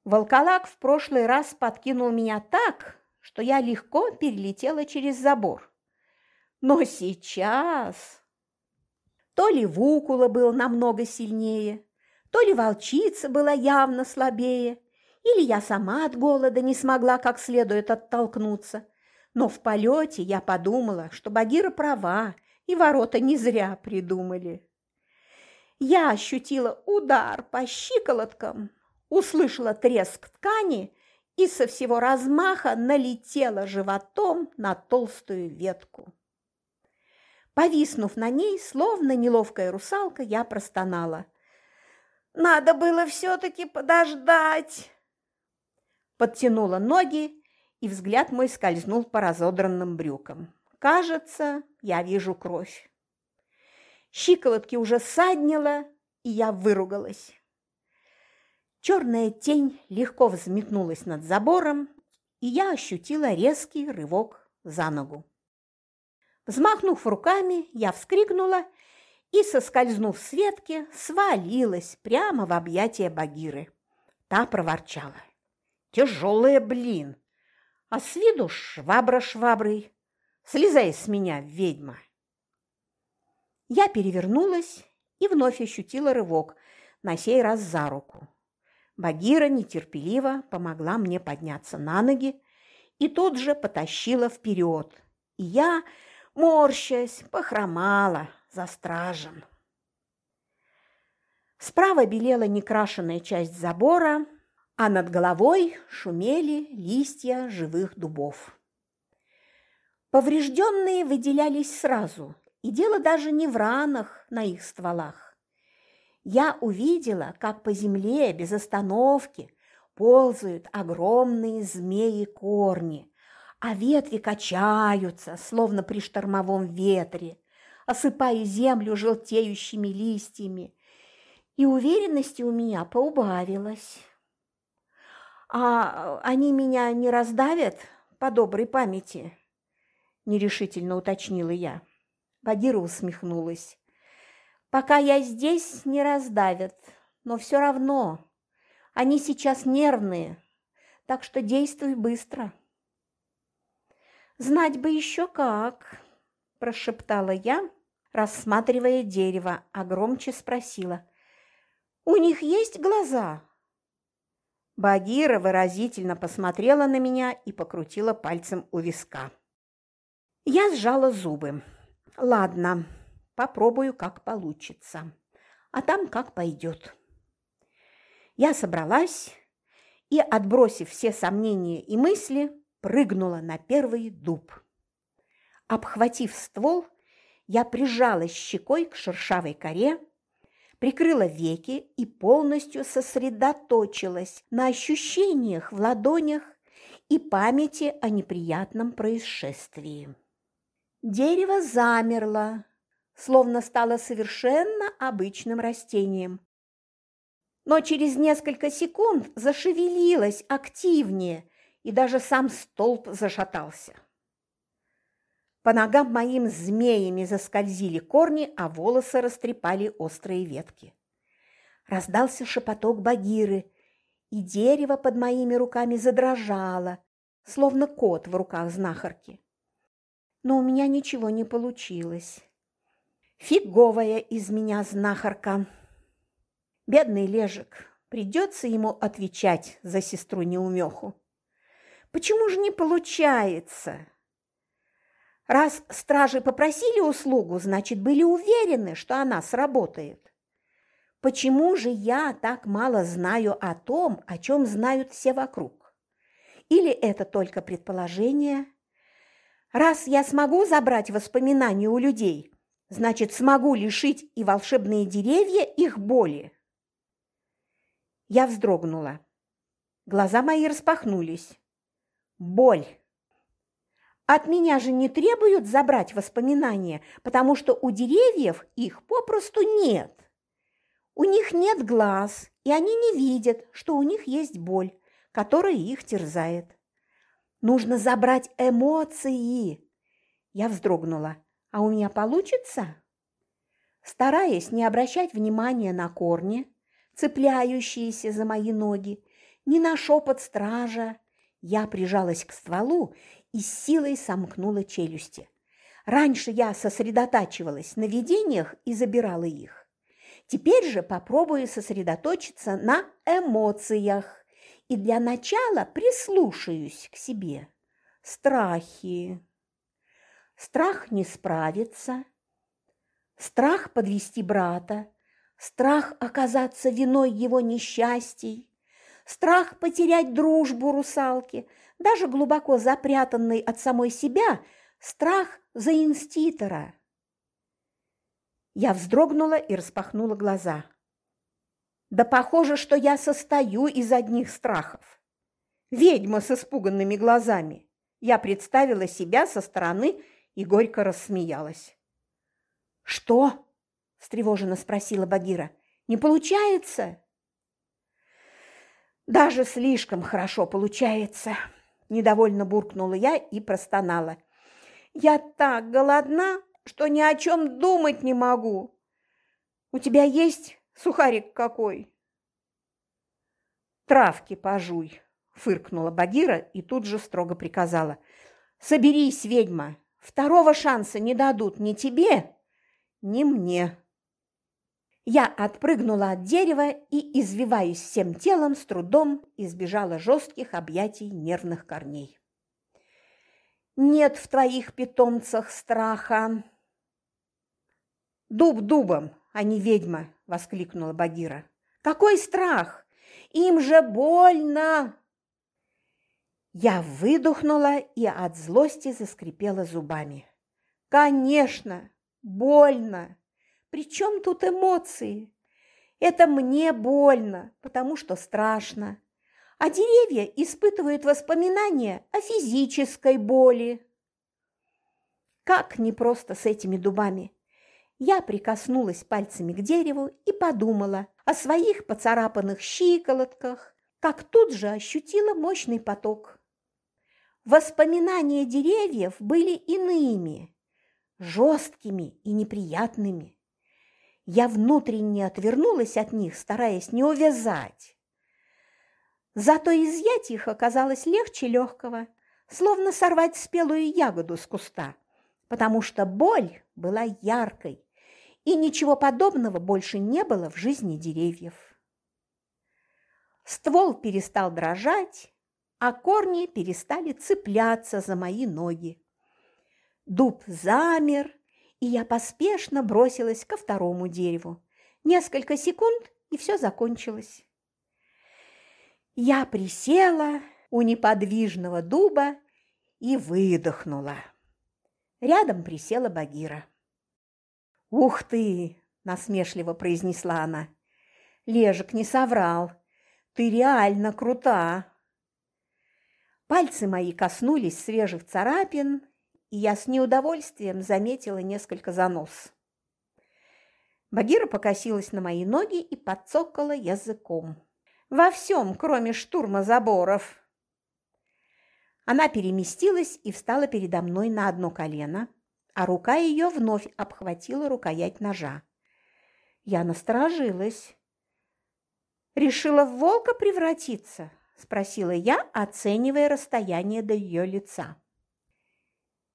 Волколак в прошлый раз подкинул меня так, что я легко перелетела через забор. Но сейчас... То ли Вукула был намного сильнее, то ли волчица была явно слабее, или я сама от голода не смогла как следует оттолкнуться. Но в полете я подумала, что Багира права, и ворота не зря придумали. Я ощутила удар по щиколоткам, услышала треск ткани и со всего размаха налетела животом на толстую ветку. Повиснув на ней, словно неловкая русалка, я простонала. «Надо было все-таки подождать!» Подтянула ноги, и взгляд мой скользнул по разодранным брюкам. Кажется, я вижу кровь. Щиколотки уже саднило, и я выругалась. Черная тень легко взметнулась над забором, и я ощутила резкий рывок за ногу. Взмахнув руками, я вскрикнула и, соскользнув с ветки, свалилась прямо в объятия Багиры. Та проворчала. «Тяжелая, блин! А с виду швабра шваброй. Слезай с меня, ведьма!» Я перевернулась и вновь ощутила рывок, на сей раз за руку. Багира нетерпеливо помогла мне подняться на ноги и тут же потащила вперед. И я, морщась, похромала за стражем. Справа белела некрашенная часть забора, а над головой шумели листья живых дубов. Поврежденные выделялись сразу, и дело даже не в ранах на их стволах. Я увидела, как по земле без остановки ползают огромные змеи-корни, а ветви качаются, словно при штормовом ветре, осыпая землю желтеющими листьями, и уверенности у меня поубавилось. «А они меня не раздавят по доброй памяти?» – нерешительно уточнила я. Багира усмехнулась. «Пока я здесь, не раздавят, но все равно. Они сейчас нервные, так что действуй быстро». «Знать бы еще как!» – прошептала я, рассматривая дерево, а громче спросила. «У них есть глаза?» Багира выразительно посмотрела на меня и покрутила пальцем у виска. Я сжала зубы. «Ладно, попробую, как получится, а там как пойдет». Я собралась и, отбросив все сомнения и мысли, прыгнула на первый дуб. Обхватив ствол, я прижалась щекой к шершавой коре, прикрыла веки и полностью сосредоточилась на ощущениях в ладонях и памяти о неприятном происшествии. Дерево замерло, словно стало совершенно обычным растением. Но через несколько секунд зашевелилось активнее, и даже сам столб зашатался. По ногам моим змеями заскользили корни, а волосы растрепали острые ветки. Раздался шепоток Багиры, и дерево под моими руками задрожало, словно кот в руках знахарки. Но у меня ничего не получилось. Фиговая из меня знахарка. Бедный Лежик, придется ему отвечать за сестру-неумеху. Почему же не получается? Раз стражи попросили услугу, значит, были уверены, что она сработает. Почему же я так мало знаю о том, о чем знают все вокруг? Или это только предположение? Раз я смогу забрать воспоминания у людей, значит, смогу лишить и волшебные деревья их боли. Я вздрогнула. Глаза мои распахнулись. Боль. От меня же не требуют забрать воспоминания, потому что у деревьев их попросту нет. У них нет глаз, и они не видят, что у них есть боль, которая их терзает. Нужно забрать эмоции. Я вздрогнула. А у меня получится? Стараясь не обращать внимания на корни, цепляющиеся за мои ноги, ни на шепот стража, я прижалась к стволу и силой сомкнула челюсти. Раньше я сосредотачивалась на видениях и забирала их. Теперь же попробую сосредоточиться на эмоциях и для начала прислушаюсь к себе. Страхи. Страх не справиться, страх подвести брата, страх оказаться виной его несчастий, страх потерять дружбу русалки, даже глубоко запрятанный от самой себя страх за инститора. Я вздрогнула и распахнула глаза. Да похоже, что я состою из одних страхов. Ведьма с испуганными глазами. Я представила себя со стороны и горько рассмеялась. «Что?» – встревоженно спросила Багира. «Не получается?» «Даже слишком хорошо получается», – недовольно буркнула я и простонала. «Я так голодна, что ни о чем думать не могу. У тебя есть сухарик какой?» «Травки пожуй», – фыркнула Багира и тут же строго приказала. «Соберись, ведьма, Второго шанса не дадут ни тебе, ни мне. Я отпрыгнула от дерева и, извиваясь всем телом, с трудом избежала жестких объятий нервных корней. «Нет в твоих питомцах страха!» «Дуб дубом, а не ведьма!» – воскликнула Багира. «Какой страх! Им же больно!» Я выдохнула и от злости заскрипела зубами. Конечно, больно. Причем тут эмоции? Это мне больно, потому что страшно. А деревья испытывают воспоминания о физической боли. Как непросто с этими дубами. Я прикоснулась пальцами к дереву и подумала о своих поцарапанных щиколотках, как тут же ощутила мощный поток. Воспоминания деревьев были иными, жесткими и неприятными. Я внутренне отвернулась от них, стараясь не увязать. Зато изъять их оказалось легче легкого, словно сорвать спелую ягоду с куста, потому что боль была яркой, и ничего подобного больше не было в жизни деревьев. Ствол перестал дрожать, а корни перестали цепляться за мои ноги. Дуб замер, и я поспешно бросилась ко второму дереву. Несколько секунд, и все закончилось. Я присела у неподвижного дуба и выдохнула. Рядом присела Багира. «Ух ты!» – насмешливо произнесла она. «Лежик не соврал. Ты реально крута!» Пальцы мои коснулись свежих царапин, и я с неудовольствием заметила несколько занос. Багира покосилась на мои ноги и подцокала языком. «Во всем, кроме штурма заборов!» Она переместилась и встала передо мной на одно колено, а рука ее вновь обхватила рукоять ножа. Я насторожилась. «Решила в волка превратиться?» – спросила я, оценивая расстояние до ее лица.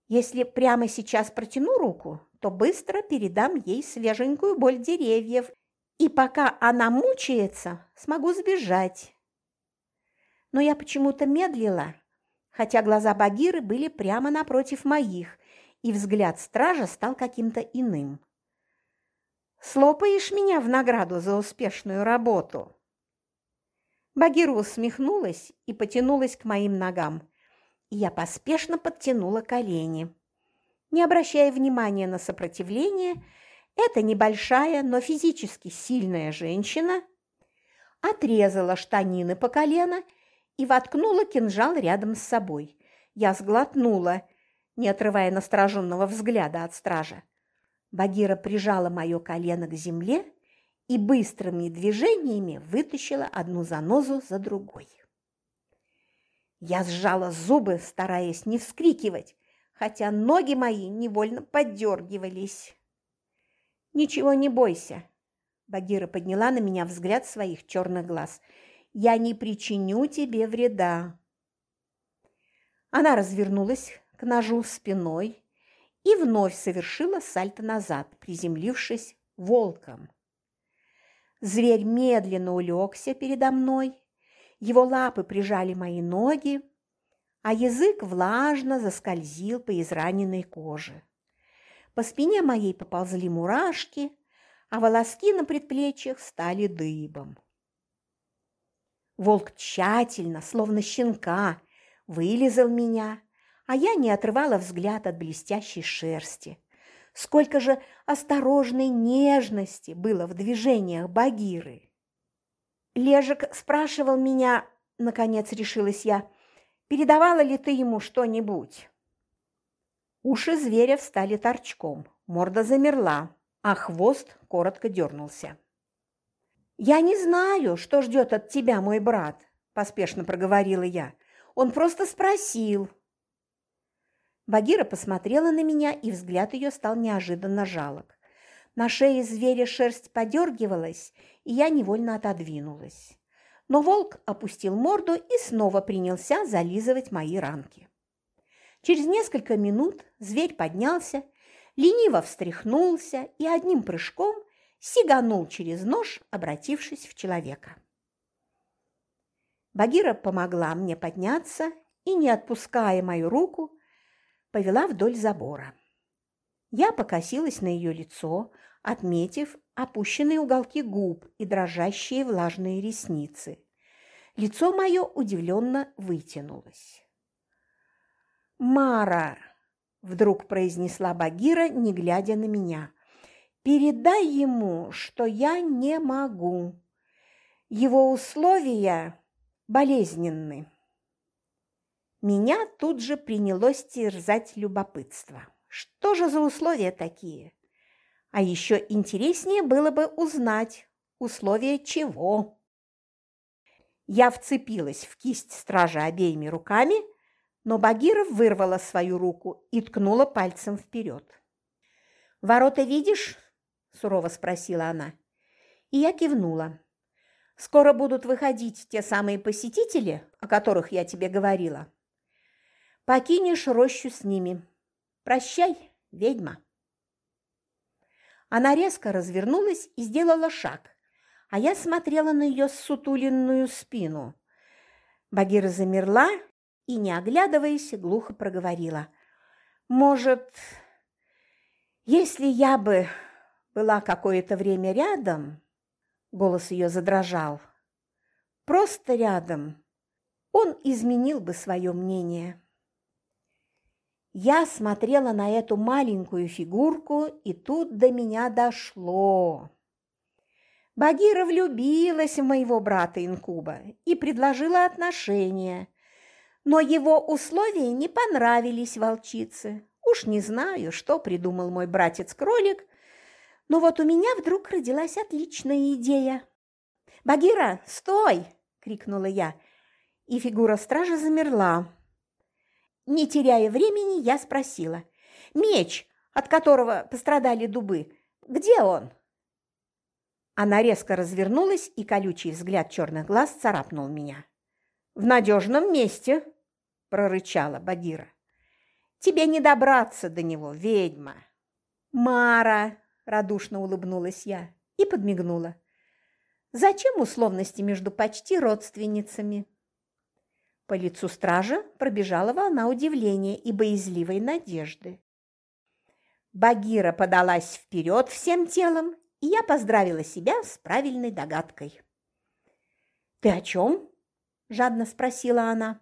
«Если прямо сейчас протяну руку, то быстро передам ей свеженькую боль деревьев, и пока она мучается, смогу сбежать». Но я почему-то медлила, хотя глаза Багиры были прямо напротив моих, и взгляд стража стал каким-то иным. «Слопаешь меня в награду за успешную работу?» Багира усмехнулась и потянулась к моим ногам. я поспешно подтянула колени. Не обращая внимания на сопротивление, эта небольшая, но физически сильная женщина отрезала штанины по колено и воткнула кинжал рядом с собой. Я сглотнула, не отрывая настороженного взгляда от стража. Багира прижала мое колено к земле и быстрыми движениями вытащила одну занозу за другой. Я сжала зубы, стараясь не вскрикивать, хотя ноги мои невольно поддергивались. «Ничего не бойся», – Багира подняла на меня взгляд своих черных глаз. «Я не причиню тебе вреда». Она развернулась к ножу спиной и вновь совершила сальто назад, приземлившись волком. Зверь медленно улегся передо мной, его лапы прижали мои ноги, а язык влажно заскользил по израненной коже. По спине моей поползли мурашки, а волоски на предплечьях стали дыбом. Волк тщательно, словно щенка, вылезал меня, а я не отрывала взгляд от блестящей шерсти. Сколько же осторожной нежности было в движениях Багиры. Лежик спрашивал меня, наконец решилась я, передавала ли ты ему что-нибудь? Уши зверя встали торчком, морда замерла, а хвост коротко дернулся. «Я не знаю, что ждет от тебя мой брат», – поспешно проговорила я. «Он просто спросил». Багира посмотрела на меня, и взгляд ее стал неожиданно жалок. На шее зверя шерсть подергивалась, и я невольно отодвинулась. Но волк опустил морду и снова принялся зализывать мои ранки. Через несколько минут зверь поднялся, лениво встряхнулся и одним прыжком сиганул через нож, обратившись в человека. Багира помогла мне подняться и, не отпуская мою руку, повела вдоль забора. Я покосилась на ее лицо, отметив опущенные уголки губ и дрожащие влажные ресницы. Лицо мое удивленно вытянулось. «Мара!» – вдруг произнесла Багира, не глядя на меня. «Передай ему, что я не могу. Его условия болезненны». Меня тут же принялось терзать любопытство. Что же за условия такие? А еще интереснее было бы узнать, условия чего. Я вцепилась в кисть стража обеими руками, но Багира вырвала свою руку и ткнула пальцем вперед. «Ворота видишь?» – сурово спросила она. И я кивнула. «Скоро будут выходить те самые посетители, о которых я тебе говорила. Покинешь рощу с ними. Прощай, ведьма. Она резко развернулась и сделала шаг, а я смотрела на ее сутуленную спину. Багира замерла и, не оглядываясь, глухо проговорила. «Может, если я бы была какое-то время рядом...» Голос ее задрожал. «Просто рядом. Он изменил бы свое мнение». Я смотрела на эту маленькую фигурку, и тут до меня дошло. Багира влюбилась в моего брата Инкуба и предложила отношения, но его условия не понравились волчице. Уж не знаю, что придумал мой братец-кролик, но вот у меня вдруг родилась отличная идея. «Багира, стой!» – крикнула я, и фигура стража замерла. Не теряя времени, я спросила. «Меч, от которого пострадали дубы, где он?» Она резко развернулась, и колючий взгляд черных глаз царапнул меня. «В надежном месте!» – прорычала Багира. «Тебе не добраться до него, ведьма!» «Мара!» – радушно улыбнулась я и подмигнула. «Зачем условности между почти родственницами?» По лицу стража пробежала волна удивления и боязливой надежды. Багира подалась вперед всем телом, и я поздравила себя с правильной догадкой. «Ты о чем?» – жадно спросила она.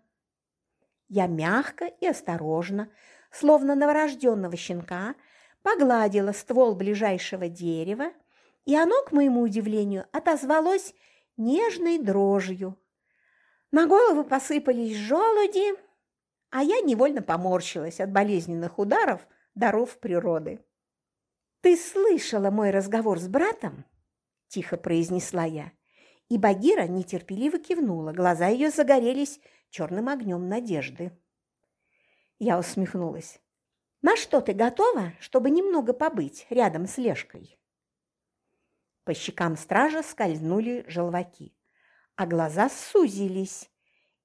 Я мягко и осторожно, словно новорожденного щенка, погладила ствол ближайшего дерева, и оно, к моему удивлению, отозвалось нежной дрожью, на голову посыпались желуди, а я невольно поморщилась от болезненных ударов даров природы. «Ты слышала мой разговор с братом?» – тихо произнесла я. И Багира нетерпеливо кивнула, глаза ее загорелись черным огнем надежды. Я усмехнулась. На что ты готова, чтобы немного побыть рядом с Лешкой?» По щекам стража скользнули желваки, а глаза сузились,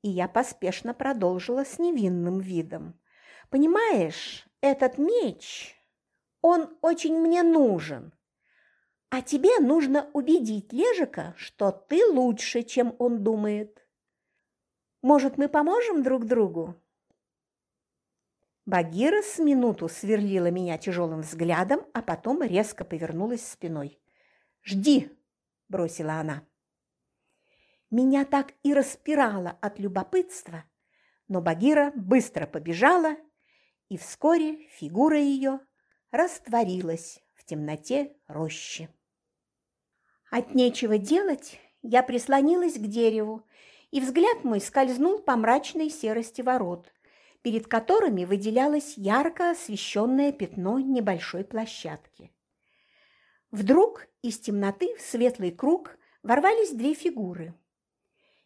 и я поспешно продолжила с невинным видом. «Понимаешь, этот меч, он очень мне нужен, а тебе нужно убедить Лежика, что ты лучше, чем он думает. Может, мы поможем друг другу?» Багира с минуту сверлила меня тяжелым взглядом, а потом резко повернулась спиной. «Жди!» – бросила она. Меня так и распирало от любопытства, но Багира быстро побежала, и вскоре фигура ее растворилась в темноте рощи. От нечего делать я прислонилась к дереву, и взгляд мой скользнул по мрачной серости ворот, перед которыми выделялось ярко освещенное пятно небольшой площадки. Вдруг из темноты в светлый круг ворвались две фигуры.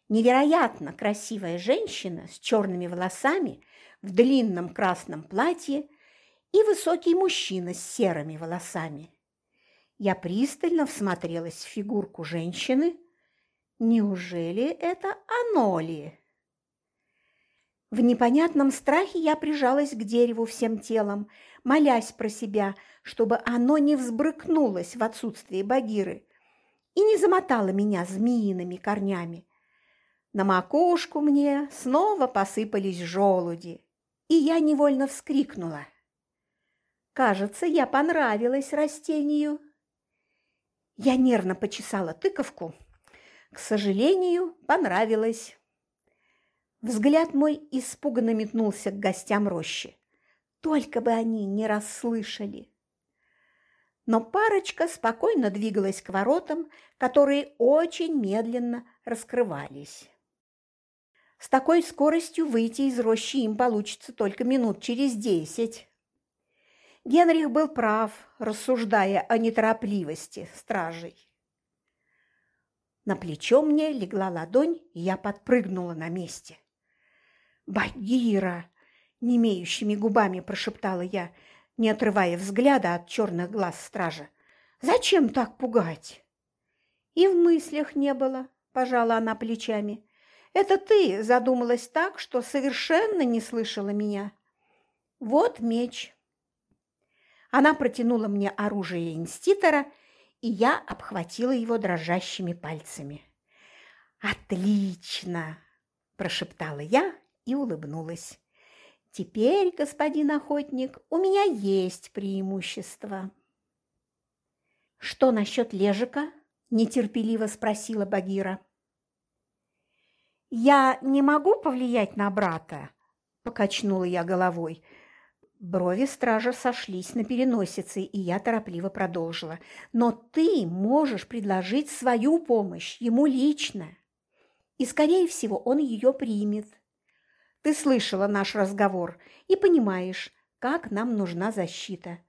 Невероятно красивая женщина с черными волосами в длинном красном платье и высокий мужчина с серыми волосами. Я пристально всмотрелась в фигурку женщины. Неужели это Аноли? В непонятном страхе я прижалась к дереву всем телом, молясь про себя, чтобы оно не взбрыкнулось в отсутствие Багиры и не замотало меня змеиными корнями. На макушку мне снова посыпались желуди, и я невольно вскрикнула. Кажется, я понравилась растению. Я нервно почесала тыковку. К сожалению, понравилось. Взгляд мой испуганно метнулся к гостям рощи. Только бы они не расслышали. Но парочка спокойно двигалась к воротам, которые очень медленно раскрывались. С такой скоростью выйти из рощи им получится только минут через десять. Генрих был прав, рассуждая о неторопливости стражей. На плечо мне легла ладонь, и я подпрыгнула на месте. «Багира!» – немеющими губами прошептала я, не отрывая взгляда от черных глаз стража. «Зачем так пугать?» «И в мыслях не было», – пожала она плечами. «Это ты задумалась так, что совершенно не слышала меня. Вот меч». Она протянула мне оружие инститора, и я обхватила его дрожащими пальцами. «Отлично!» – прошептала я и улыбнулась. «Теперь, господин охотник, у меня есть преимущество». «Что насчет Лежика?» – нетерпеливо спросила Багира. «Я не могу повлиять на брата?» – покачнула я головой – Брови стража сошлись на переносице, и я торопливо продолжила. «Но ты можешь предложить свою помощь ему лично, и, скорее всего, он ее примет. Ты слышала наш разговор и понимаешь, как нам нужна защита.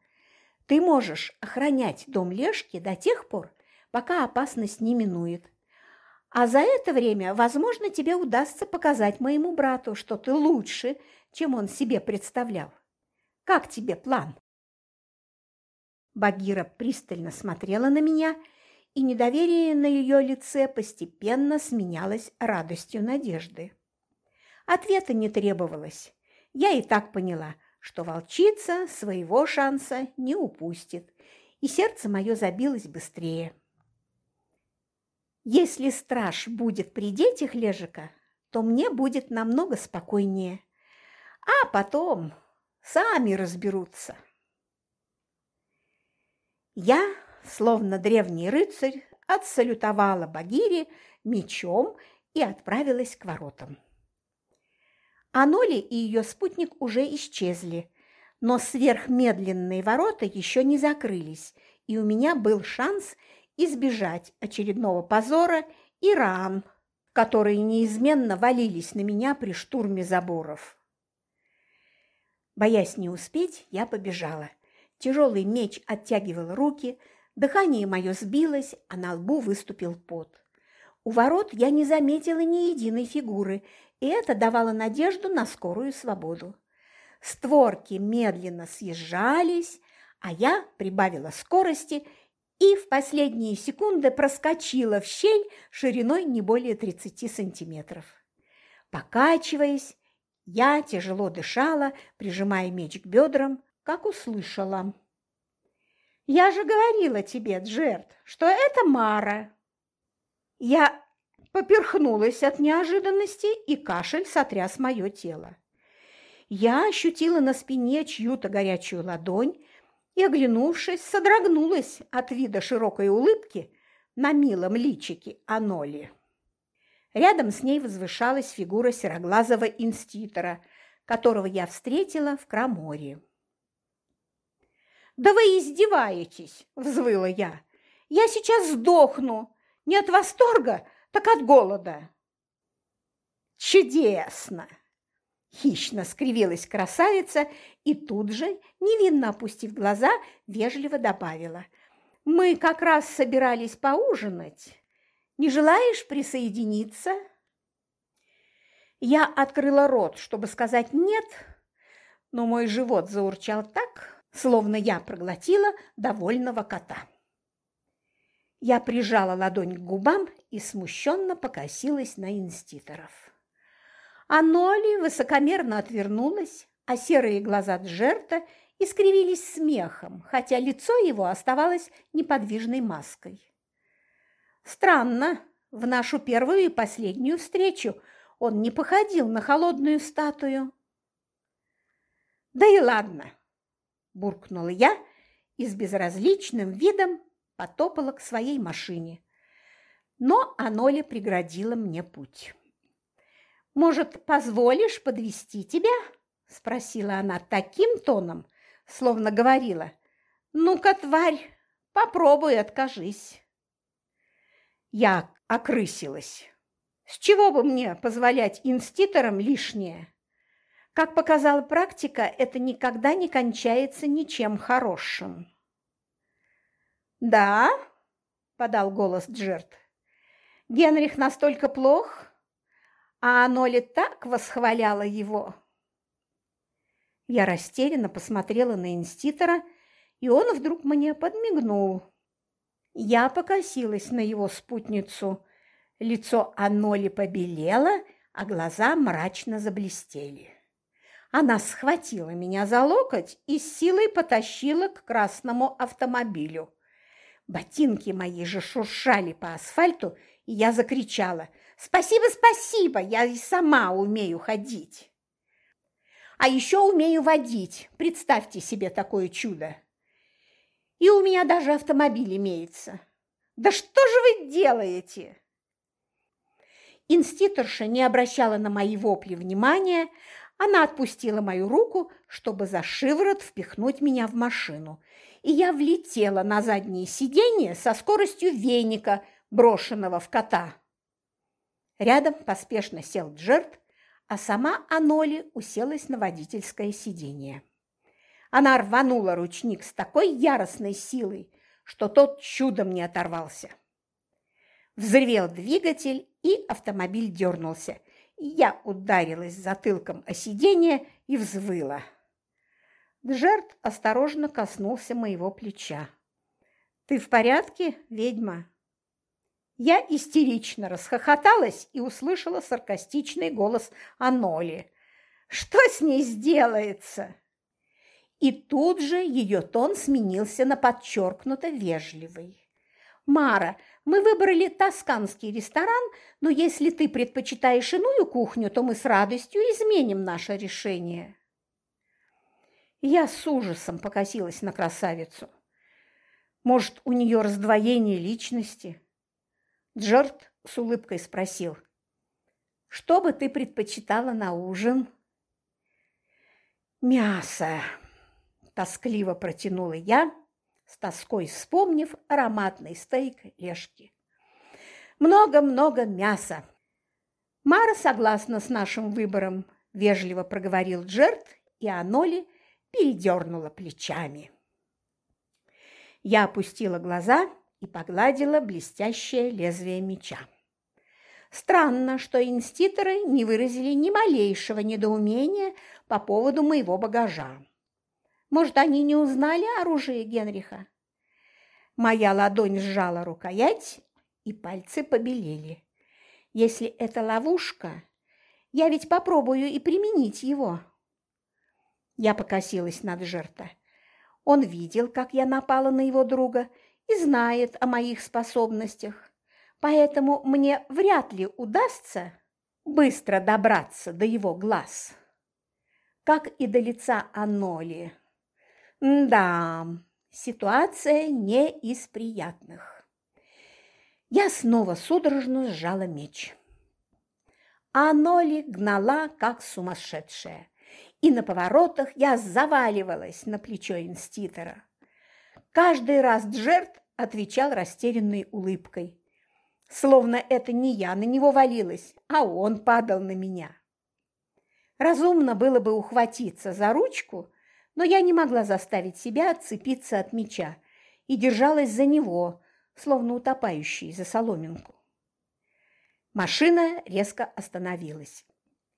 Ты можешь охранять дом Лешки до тех пор, пока опасность не минует. А за это время, возможно, тебе удастся показать моему брату, что ты лучше, чем он себе представлял. Как тебе план?» Багира пристально смотрела на меня, и недоверие на ее лице постепенно сменялось радостью надежды. Ответа не требовалось. Я и так поняла, что волчица своего шанса не упустит, и сердце мое забилось быстрее. Если страж будет при детях Лежика, то мне будет намного спокойнее. А потом Сами разберутся. Я, словно древний рыцарь, отсалютовала Багире мечом и отправилась к воротам. Аноли и ее спутник уже исчезли, но сверхмедленные ворота еще не закрылись, и у меня был шанс избежать очередного позора и ран, которые неизменно валились на меня при штурме заборов. Боясь не успеть, я побежала. Тяжелый меч оттягивал руки, дыхание мое сбилось, а на лбу выступил пот. У ворот я не заметила ни единой фигуры, и это давало надежду на скорую свободу. Створки медленно съезжались, а я прибавила скорости и в последние секунды проскочила в щель шириной не более 30 сантиметров. Покачиваясь, я тяжело дышала, прижимая меч к бедрам, как услышала. «Я же говорила тебе, Джерт, что это Мара!» Я поперхнулась от неожиданности, и кашель сотряс мое тело. Я ощутила на спине чью-то горячую ладонь и, оглянувшись, содрогнулась от вида широкой улыбки на милом личике Аноли. Рядом с ней возвышалась фигура сероглазого инститора, которого я встретила в Краморе. «Да вы издеваетесь!» – взвыла я. «Я сейчас сдохну! Не от восторга, так от голода!» «Чудесно!» – хищно скривилась красавица и тут же, невинно опустив глаза, вежливо добавила. «Мы как раз собирались поужинать. Не желаешь присоединиться?» Я открыла рот, чтобы сказать «нет», но мой живот заурчал так, словно я проглотила довольного кота. Я прижала ладонь к губам и смущенно покосилась на инститоров. А Ноли высокомерно отвернулась, а серые глаза Джерта искривились смехом, хотя лицо его оставалось неподвижной маской. Странно, в нашу первую и последнюю встречу он не походил на холодную статую. «Да и ладно!» – буркнула я и с безразличным видом потопала к своей машине. Но Аноля преградила мне путь. «Может, позволишь подвести тебя?» – спросила она таким тоном, словно говорила. «Ну-ка, тварь, попробуй откажись». Я окрысилась. С чего бы мне позволять инститорам лишнее? Как показала практика, это никогда не кончается ничем хорошим. «Да?» – подал голос Джерт. «Генрих настолько плох, а Аноли так восхваляла его». Я растерянно посмотрела на инститора, и он вдруг мне подмигнул. Я покосилась на его спутницу. Лицо Аноли побелело, а глаза мрачно заблестели. Она схватила меня за локоть и силой потащила к красному автомобилю. Ботинки мои же шуршали по асфальту, и я закричала «Спасибо, спасибо, я и сама умею ходить!» А еще умею водить, представьте себе такое чудо! И у меня даже автомобиль имеется. Да что же вы делаете? Инститорша не обращала на мои вопли внимания, она отпустила мою руку, чтобы за шиворот впихнуть меня в машину, и я влетела на заднее сиденье со скоростью веника, брошенного в кота. Рядом поспешно сел Джерт, а сама Аноли уселась на водительское сиденье. Она рванула ручник с такой яростной силой, что тот чудом не оторвался. Взревел двигатель, и автомобиль дернулся. Я ударилась затылком о сиденье и взвыла. Джерт осторожно коснулся моего плеча. «Ты в порядке, ведьма?» Я истерично расхохоталась и услышала саркастичный голос Аноли. «Что с ней сделается?» И тут же ее тон сменился на подчеркнуто вежливый. «Мара, мы выбрали тосканский ресторан, но если ты предпочитаешь иную кухню, то мы с радостью изменим наше решение». Я с ужасом покосилась на красавицу. Может, у нее раздвоение личности? Джорд с улыбкой спросил. «Что бы ты предпочитала на ужин?» «Мясо!» Тоскливо протянула я, с тоской вспомнив ароматный стейк лешки. «Много-много мяса!» «Мара согласна с нашим выбором», – вежливо проговорил Джерт, и Аноли передернула плечами. Я опустила глаза и погладила блестящее лезвие меча. Странно, что инститоры не выразили ни малейшего недоумения по поводу моего багажа. Может, они не узнали оружие Генриха? Моя ладонь сжала рукоять, и пальцы побелели. Если это ловушка, я ведь попробую и применить его. Я покосилась над Жерта. Он видел, как я напала на его друга, и знает о моих способностях. Поэтому мне вряд ли удастся быстро добраться до его глаз, как и до лица Аноли. Да, ситуация не из приятных. Я снова судорожно сжала меч. Аноли гнала, как сумасшедшая, и на поворотах я заваливалась на плечо инститора. Каждый раз Джерт отвечал растерянной улыбкой, словно это не я на него валилась, а он падал на меня. Разумно было бы ухватиться за ручку, но я не могла заставить себя отцепиться от меча и держалась за него, словно утопающий за соломинку. Машина резко остановилась.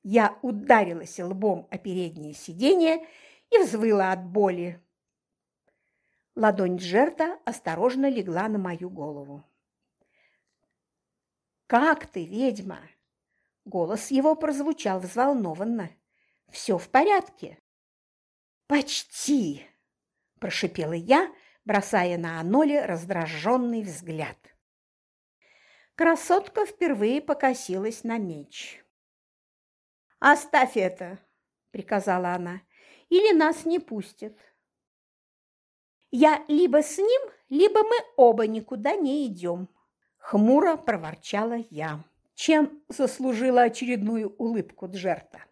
Я ударилась лбом о переднее сиденье и взвыла от боли. Ладонь Джерта осторожно легла на мою голову. «Как ты, ведьма?» Голос его прозвучал взволнованно. «Все в порядке?» «Почти!» – прошипела я, бросая на Аноле раздраженный взгляд. Красотка впервые покосилась на меч. «Оставь это!» – приказала она. «Или нас не пустят». «Я либо с ним, либо мы оба никуда не идем», Хмуро проворчала я, чем заслужила очередную улыбку Джерта.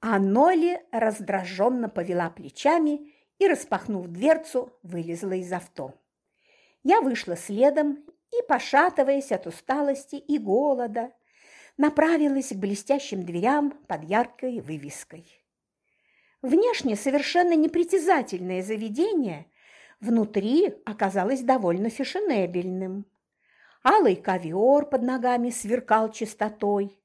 А Ноли раздраженно повела плечами и, распахнув дверцу, вылезла из авто. Я вышла следом и, пошатываясь от усталости и голода, направилась к блестящим дверям под яркой вывеской. Внешне совершенно непритязательное заведение внутри оказалось довольно фешенебельным. Алый ковер под ногами сверкал чистотой.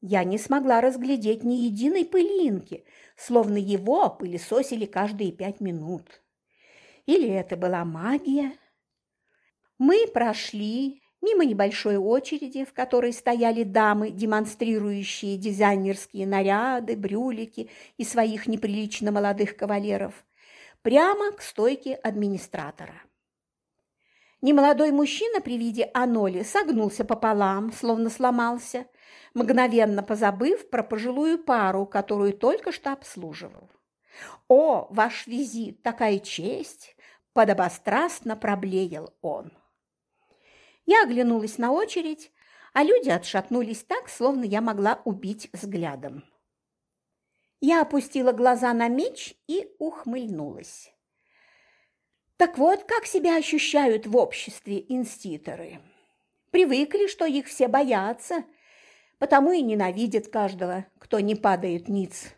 Я не смогла разглядеть ни единой пылинки, словно его пылесосили каждые пять минут. Или это была магия? Мы прошли мимо небольшой очереди, в которой стояли дамы, демонстрирующие дизайнерские наряды, брюлики и своих неприлично молодых кавалеров, прямо к стойке администратора. Немолодой мужчина при виде Аноли согнулся пополам, словно сломался, мгновенно позабыв про пожилую пару, которую только что обслуживал. «О, ваш визит, такая честь!» – подобострастно проблеял он. Я оглянулась на очередь, а люди отшатнулись так, словно я могла убить взглядом. Я опустила глаза на меч и ухмыльнулась. Так вот, как себя ощущают в обществе инститоры. Привыкли, что их все боятся, потому и ненавидят каждого, кто не падает ниц.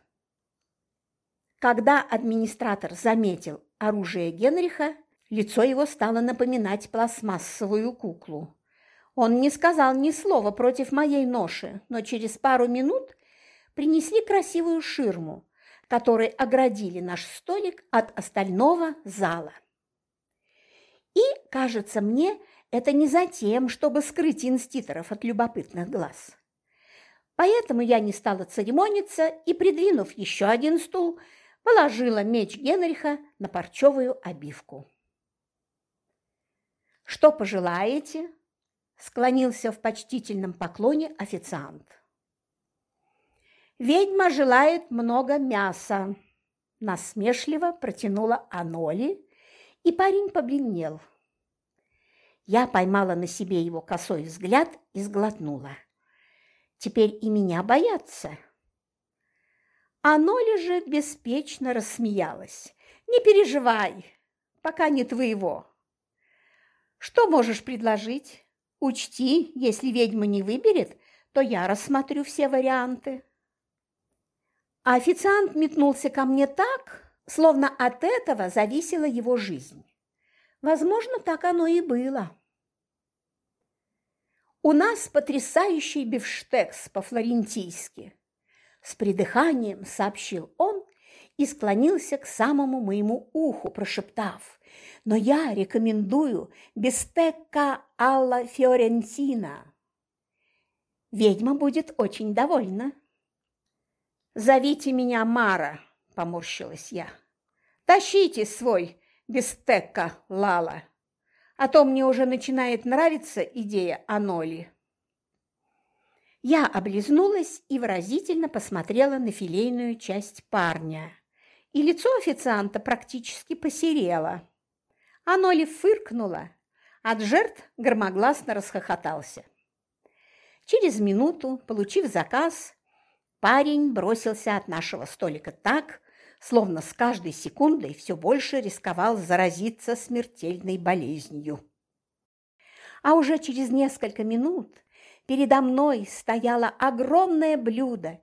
Когда администратор заметил оружие Генриха, лицо его стало напоминать пластмассовую куклу. Он не сказал ни слова против моей ноши, но через пару минут принесли красивую ширму, которой оградили наш столик от остального зала. И, кажется мне, это не за тем, чтобы скрыть инститоров от любопытных глаз. Поэтому я не стала церемониться и, придвинув еще один стул, положила меч Генриха на парчевую обивку. «Что пожелаете?» – склонился в почтительном поклоне официант. «Ведьма желает много мяса», – насмешливо протянула Аноли, и парень побледнел. Я поймала на себе его косой взгляд и сглотнула. Теперь и меня боятся. Оно ли же беспечно рассмеялась. «Не переживай, пока не твоего. Что можешь предложить? Учти, если ведьма не выберет, то я рассмотрю все варианты». А официант метнулся ко мне так, словно от этого зависела его жизнь. Возможно, так оно и было. У нас потрясающий бифштекс по-флорентийски. С придыханием сообщил он и склонился к самому моему уху, прошептав. Но я рекомендую бистекка алла фиорентина. Ведьма будет очень довольна. «Зовите меня Мара», – поморщилась я. «Тащите свой бистекка Лала, а то мне уже начинает нравиться идея о Ноли». Я облизнулась и выразительно посмотрела на филейную часть парня, и лицо официанта практически посерело. Аноли фыркнула, а Джерт громогласно расхохотался. Через минуту, получив заказ, парень бросился от нашего столика так, словно с каждой секундой все больше рисковал заразиться смертельной болезнью. А уже через несколько минут передо мной стояло огромное блюдо,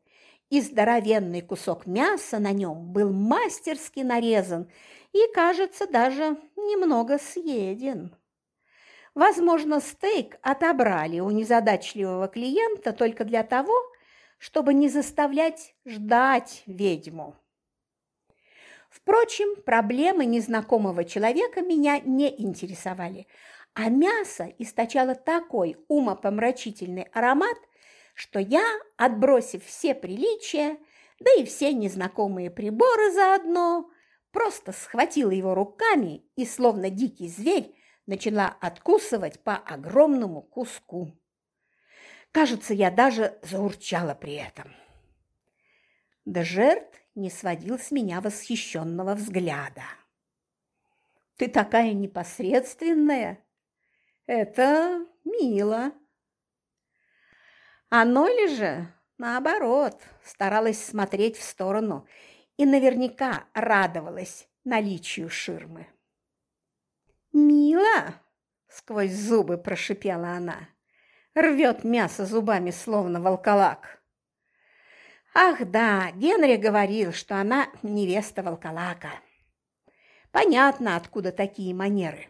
и здоровенный кусок мяса на нем был мастерски нарезан и, кажется, даже немного съеден. Возможно, стейк отобрали у незадачливого клиента только для того, чтобы не заставлять ждать ведьму. Впрочем, проблемы незнакомого человека меня не интересовали, а мясо источало такой умопомрачительный аромат, что я, отбросив все приличия, да и все незнакомые приборы заодно, просто схватила его руками и, словно дикий зверь, начала откусывать по огромному куску. Кажется, я даже заурчала при этом. Дежерт не сводил с меня восхищенного взгляда. «Ты такая непосредственная! Это мило!» А Ноли же, наоборот, старалась смотреть в сторону и наверняка радовалась наличию ширмы. «Мила!» – сквозь зубы прошипела она. Рвет мясо зубами, словно волколак. Ах да, Генри говорил, что она невеста волколака. Понятно, откуда такие манеры.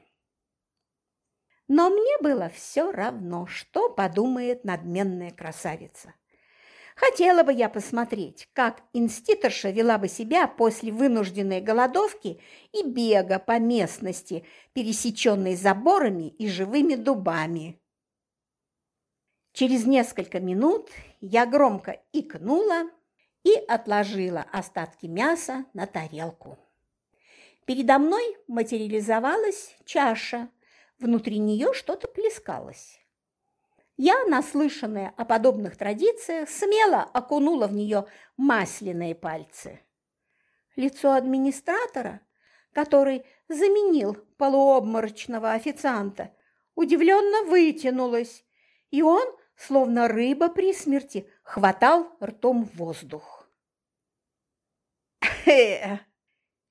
Но мне было все равно, что подумает надменная красавица. Хотела бы я посмотреть, как инститорша вела бы себя после вынужденной голодовки и бега по местности, пересеченной заборами и живыми дубами. Через несколько минут я громко икнула и отложила остатки мяса на тарелку. Передо мной материализовалась чаша, внутри нее что-то плескалось. Я, наслышанная о подобных традициях, смело окунула в нее масляные пальцы. Лицо администратора, который заменил полуобморочного официанта, удивленно вытянулось, и он, словно рыба при смерти, хватал ртом воздух.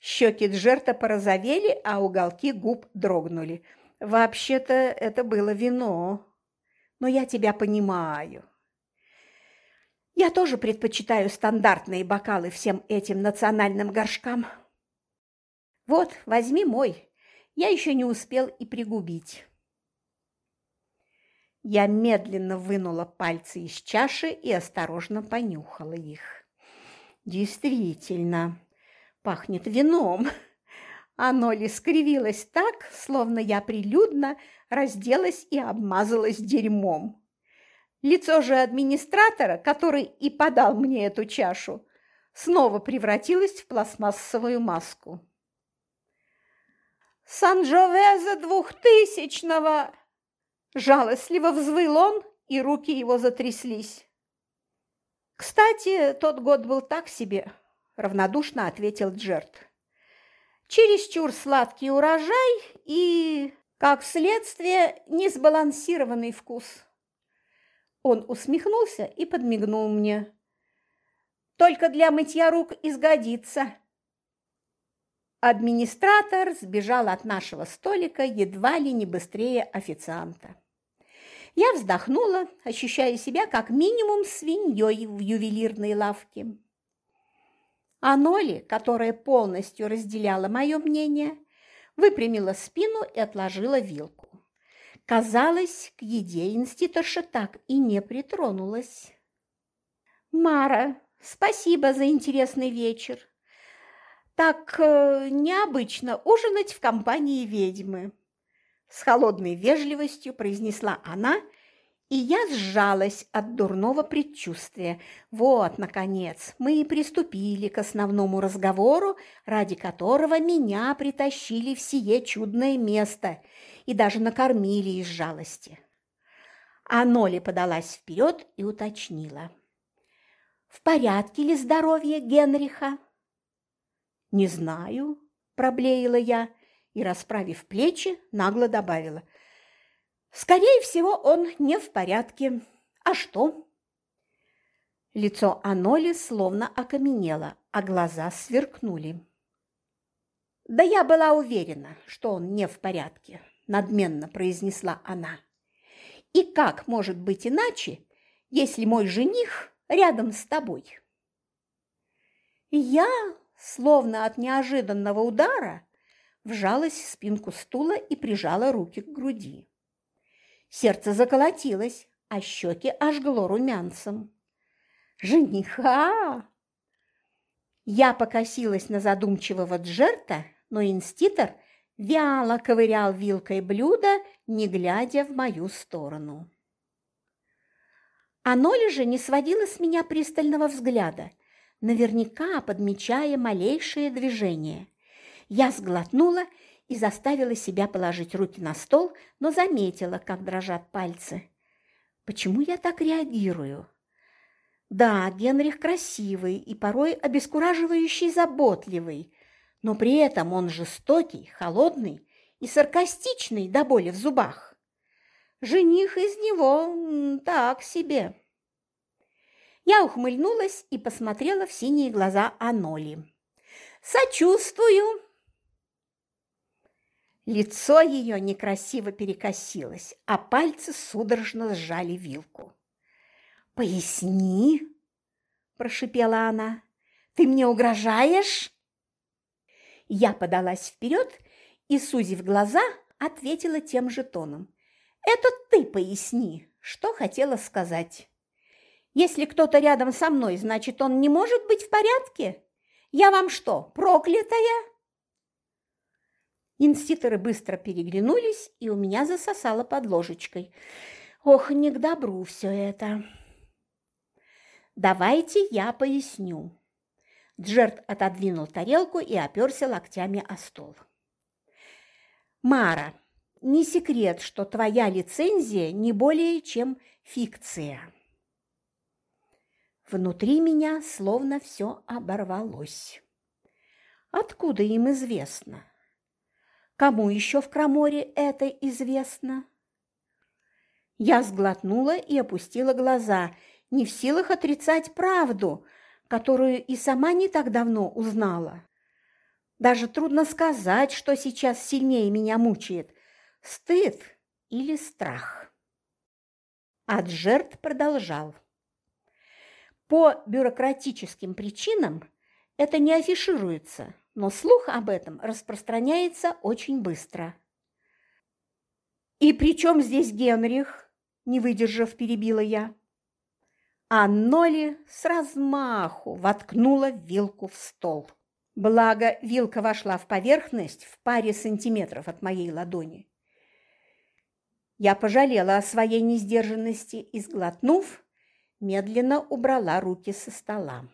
Щеки Джерта порозовели, а уголки губ дрогнули. Вообще-то это было вино но я тебя понимаю. Я тоже предпочитаю стандартные бокалы всем этим национальным горшкам. Вот, возьми мой, я еще не успел и пригубить. Я медленно вынула пальцы из чаши и осторожно понюхала их. Действительно, пахнет вином. Оно ли скривилось так, словно я прилюдно разделась и обмазалась дерьмом. Лицо же администратора, который и подал мне эту чашу, снова превратилось в пластмассовую маску. «Санджовеза двухтысячного!» Жалостливо взвыл он, и руки его затряслись. «Кстати, тот год был так себе», – равнодушно ответил Джерт. «Чересчур сладкий урожай и как следствие, несбалансированный вкус. Он усмехнулся и подмигнул мне. Только для мытья рук изгодится. Администратор сбежал от нашего столика едва ли не быстрее официанта. Я вздохнула, ощущая себя как минимум свиньей в ювелирной лавке. А Ноли, которая полностью разделяла мое мнение, выпрямила спину и отложила вилку. Казалось, к еде инститорша так и не притронулась. «Мара, спасибо за интересный вечер. Так э, необычно ужинать в компании ведьмы», – с холодной вежливостью произнесла она – и я сжалась от дурного предчувствия. Вот, наконец, мы и приступили к основному разговору, ради которого меня притащили в сие чудное место и даже накормили из жалости. А Ноли подалась вперед и уточнила. «В порядке ли здоровье Генриха?» «Не знаю», – проблеяла я и, расправив плечи, нагло добавила – Скорее всего, он не в порядке. А что? Лицо Аноли словно окаменело, а глаза сверкнули. «Да я была уверена, что он не в порядке», – надменно произнесла она. «И как может быть иначе, если мой жених рядом с тобой?» Я, словно от неожиданного удара, вжалась в спинку стула и прижала руки к груди. Сердце заколотилось, а щеки ожгло румянцем. «Жениха!» Я покосилась на задумчивого Джерта, но инститор вяло ковырял вилкой блюдо, не глядя в мою сторону. А Ноля же не сводила с меня пристального взгляда, наверняка подмечая малейшее движение. Я сглотнула и заставила себя положить руки на стол, но заметила, как дрожат пальцы. Почему я так реагирую? Да, Генрих красивый и порой обескураживающий заботливый, но при этом он жестокий, холодный и саркастичный до боли в зубах. Жених из него так себе. Я ухмыльнулась и посмотрела в синие глаза Аноли. «Сочувствую!» Лицо ее некрасиво перекосилось, а пальцы судорожно сжали вилку. «Поясни!» – прошипела она. «Ты мне угрожаешь?» Я подалась вперед и, сузив глаза, ответила тем же тоном. «Это ты поясни, что хотела сказать. Если кто-то рядом со мной, значит, он не может быть в порядке? Я вам что, проклятая?» Инститоры быстро переглянулись, и у меня засосало под ложечкой. Ох, не к добру все это. Давайте я поясню. Джерт отодвинул тарелку и оперся локтями о стол. Мара, не секрет, что твоя лицензия не более чем фикция. Внутри меня словно все оборвалось. Откуда им известно? Кому еще в Краморе это известно? Я сглотнула и опустила глаза, не в силах отрицать правду, которую и сама не так давно узнала. Даже трудно сказать, что сейчас сильнее меня мучает – стыд или страх. Аджерт продолжал. По бюрократическим причинам это не афишируется, но слух об этом распространяется очень быстро. «И при чем здесь Генрих?» – не выдержав, перебила я. А Ноли с размаху воткнула вилку в стол. Благо, вилка вошла в поверхность в паре сантиметров от моей ладони. Я пожалела о своей несдержанности и, сглотнув, медленно убрала руки со стола.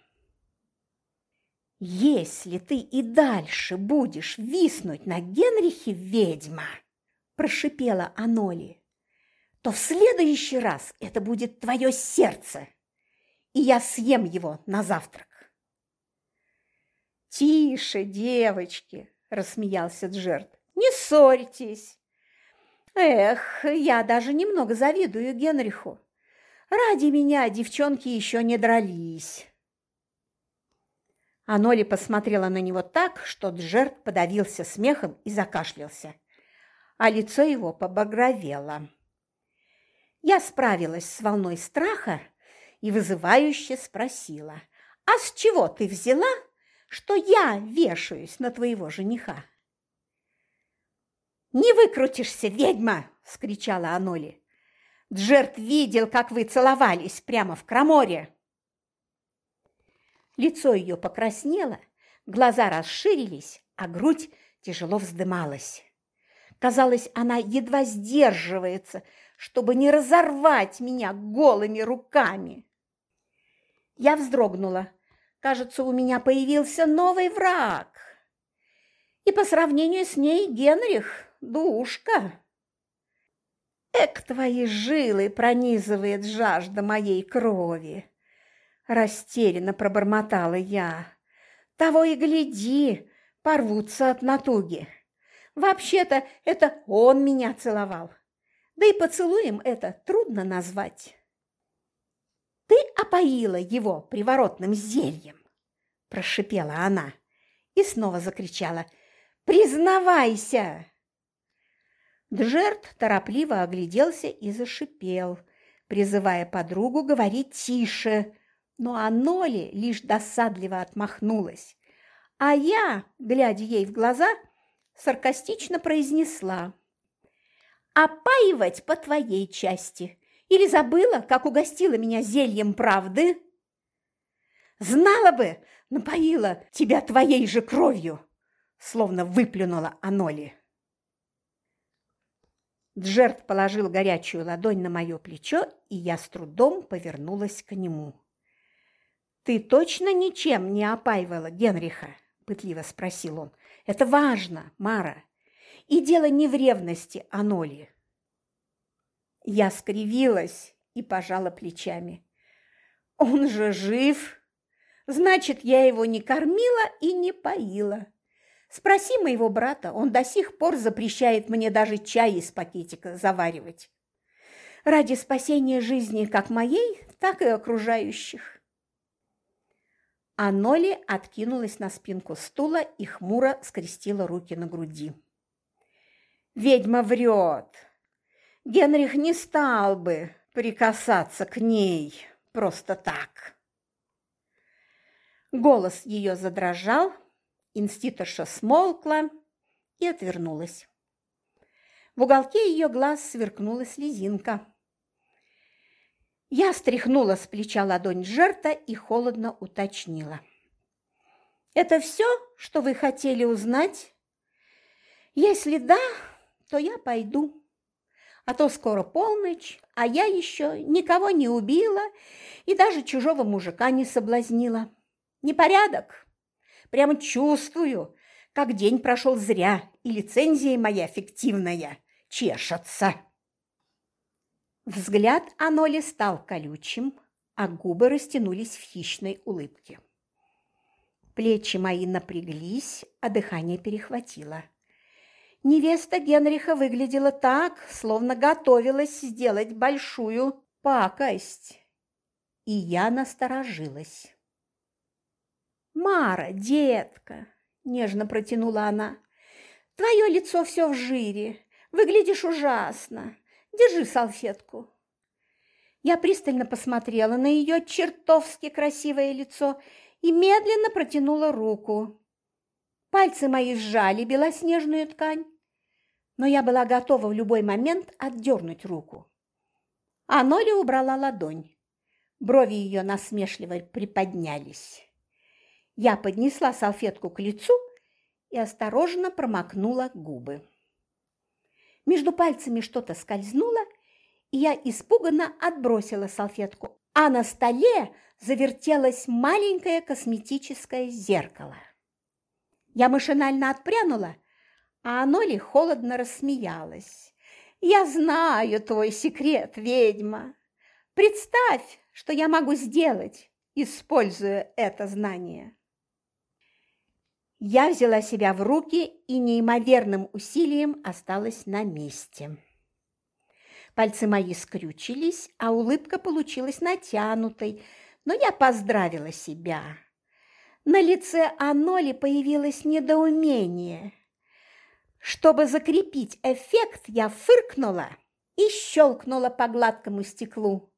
«Если ты и дальше будешь виснуть на Генрихе, ведьма!» – прошипела Аноли, то в следующий раз это будет твое сердце, и я съем его на завтрак. «Тише, девочки!» – рассмеялся Джерт. «Не ссорьтесь!» «Эх, я даже немного завидую Генриху. Ради меня девчонки еще не дрались». А Ноли посмотрела на него так, что Джерт подавился смехом и закашлялся, а лицо его побагровело. Я справилась с волной страха и вызывающе спросила, «А с чего ты взяла, что я вешаюсь на твоего жениха?» «Не выкрутишься, ведьма!» –– вскричала Аноли. «Джерт видел, как вы целовались прямо в краморе!» Лицо ее покраснело, глаза расширились, а грудь тяжело вздымалась. Казалось, она едва сдерживается, чтобы не разорвать меня голыми руками. Я вздрогнула. Кажется, у меня появился новый враг. И по сравнению с ней Генрих – душка. Эк, твои жилы пронизывает жажда моей крови. Растерянно пробормотала я. Того и гляди, порвутся от натуги. Вообще-то это он меня целовал. Да и поцелуем это трудно назвать. Ты опоила его приворотным зельем, прошипела она и снова закричала «Признавайся!» Джерт торопливо огляделся и зашипел, призывая подругу говорить тише, но Аноли лишь досадливо отмахнулась, а я, глядя ей в глаза, саркастично произнесла «Опаивать по твоей части. Или забыла, как угостила меня зельем правды?» «Знала бы, напоила тебя твоей же кровью!» Словно выплюнула Аноли. Джерт положил горячую ладонь на мое плечо, и я с трудом повернулась к нему. «Ты точно ничем не опаивала Генриха?» – пытливо спросил он. «Это важно, Мара. И дело не в ревности, а Ноли». Я скривилась и пожала плечами. «Он же жив! Значит, я его не кормила и не поила. Спроси моего брата, он до сих пор запрещает мне даже чай из пакетика заваривать. Ради спасения жизни как моей, так и окружающих. А Ноли откинулась на спинку стула и хмуро скрестила руки на груди. «Ведьма врет! Генрих не стал бы прикасаться к ней просто так!» Голос ее задрожал, инститорша смолкла и отвернулась. В уголке ее глаз сверкнула слезинка. Я стряхнула с плеча ладонь жерта и холодно уточнила. «Это все, что вы хотели узнать? Если да, то я пойду. А то скоро полночь, а я еще никого не убила и даже чужого мужика не соблазнила. Непорядок. Прямо чувствую, как день прошел зря, и лицензия моя фиктивная чешется». Взгляд Аноли стал колючим, а губы растянулись в хищной улыбке. Плечи мои напряглись, а дыхание перехватило. Невеста Генриха выглядела так, словно готовилась сделать большую пакость. И я насторожилась. «Мара, детка!» – нежно протянула она. «Твое лицо все в жире, выглядишь ужасно. Держи салфетку». Я пристально посмотрела на ее чертовски красивое лицо и медленно протянула руку. Пальцы мои сжали белоснежную ткань, но я была готова в любой момент отдернуть руку. А Ноли убрала ладонь. Брови ее насмешливо приподнялись. Я поднесла салфетку к лицу и осторожно промокнула губы. Между пальцами что-то скользнуло, и я испуганно отбросила салфетку, а на столе завертелось маленькое косметическое зеркало. Я машинально отпрянула, а оно ли холодно рассмеялась. «Я знаю твой секрет, ведьма. Представь, что я могу сделать, используя это знание». Я взяла себя в руки и неимоверным усилием осталась на месте. Пальцы мои скрючились, а улыбка получилась натянутой, но я поздравила себя. На лице Аноли появилось недоумение. Чтобы закрепить эффект, я фыркнула и щелкнула по гладкому стеклу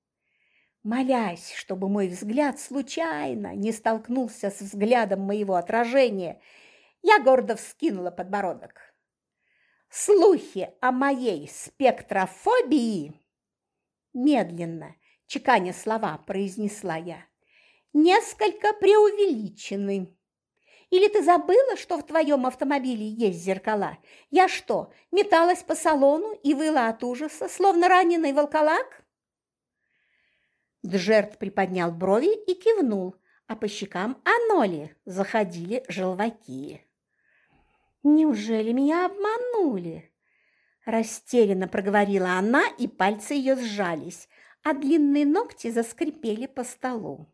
молясь, чтобы мой взгляд случайно не столкнулся с взглядом моего отражения, я гордо вскинула подбородок. Слухи о моей спектрофобии медленно, чеканя слова, произнесла я, несколько преувеличены. Или ты забыла, что в твоем автомобиле есть зеркала? Я что, металась по салону и выла от ужаса, словно раненый волколак? Джерт приподнял брови и кивнул, а по щекам Аноли заходили желваки. «Неужели меня обманули?» Растерянно проговорила она, и пальцы ее сжались, а длинные ногти заскрипели по столу.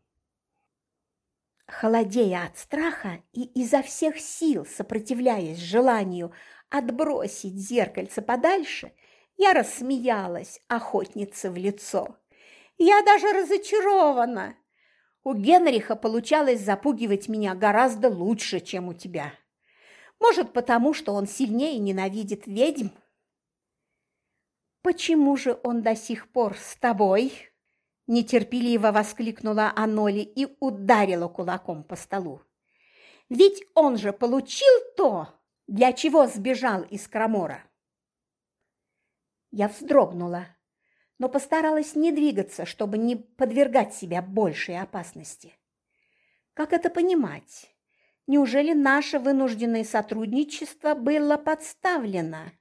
Холодея от страха и изо всех сил сопротивляясь желанию отбросить зеркальце подальше, я рассмеялась охотнице в лицо. Я даже разочарована. У Генриха получалось запугивать меня гораздо лучше, чем у тебя. Может, потому что он сильнее ненавидит ведьм? «Почему же он до сих пор с тобой?» Нетерпеливо воскликнула Аноли и ударила кулаком по столу. «Ведь он же получил то, для чего сбежал из Крамора!» Я вздрогнула, но постаралась не двигаться, чтобы не подвергать себя большей опасности. Как это понимать? Неужели наше вынужденное сотрудничество было подставлено?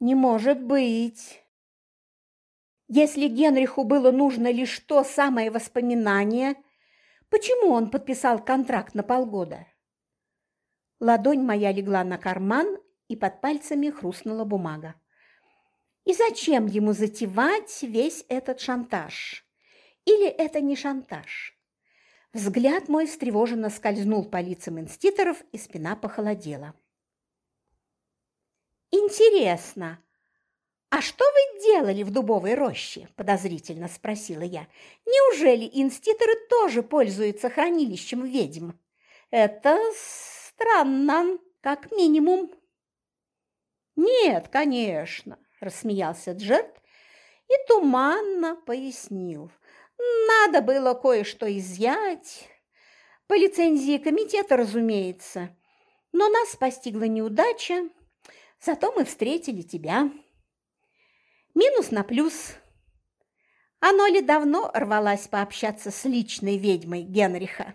Не может быть. Если Генриху было нужно лишь то самое воспоминание, почему он подписал контракт на полгода? Ладонь моя легла на карман, и под пальцами хрустнула бумага. И зачем ему затевать весь этот шантаж? Или это не шантаж? Взгляд мой встревоженно скользнул по лицам инститоров, и спина похолодела. «Интересно, а что вы делали в дубовой роще?» – подозрительно спросила я. «Неужели инститоры тоже пользуются хранилищем ведьм? Это странно, как минимум». «Нет, конечно», – рассмеялся Джерт и туманно пояснил. Надо было кое-что изъять. По лицензии комитета, разумеется. Но нас постигла неудача, зато мы встретили тебя. Минус на плюс. Оно ли давно рвалась пообщаться с личной ведьмой Генриха?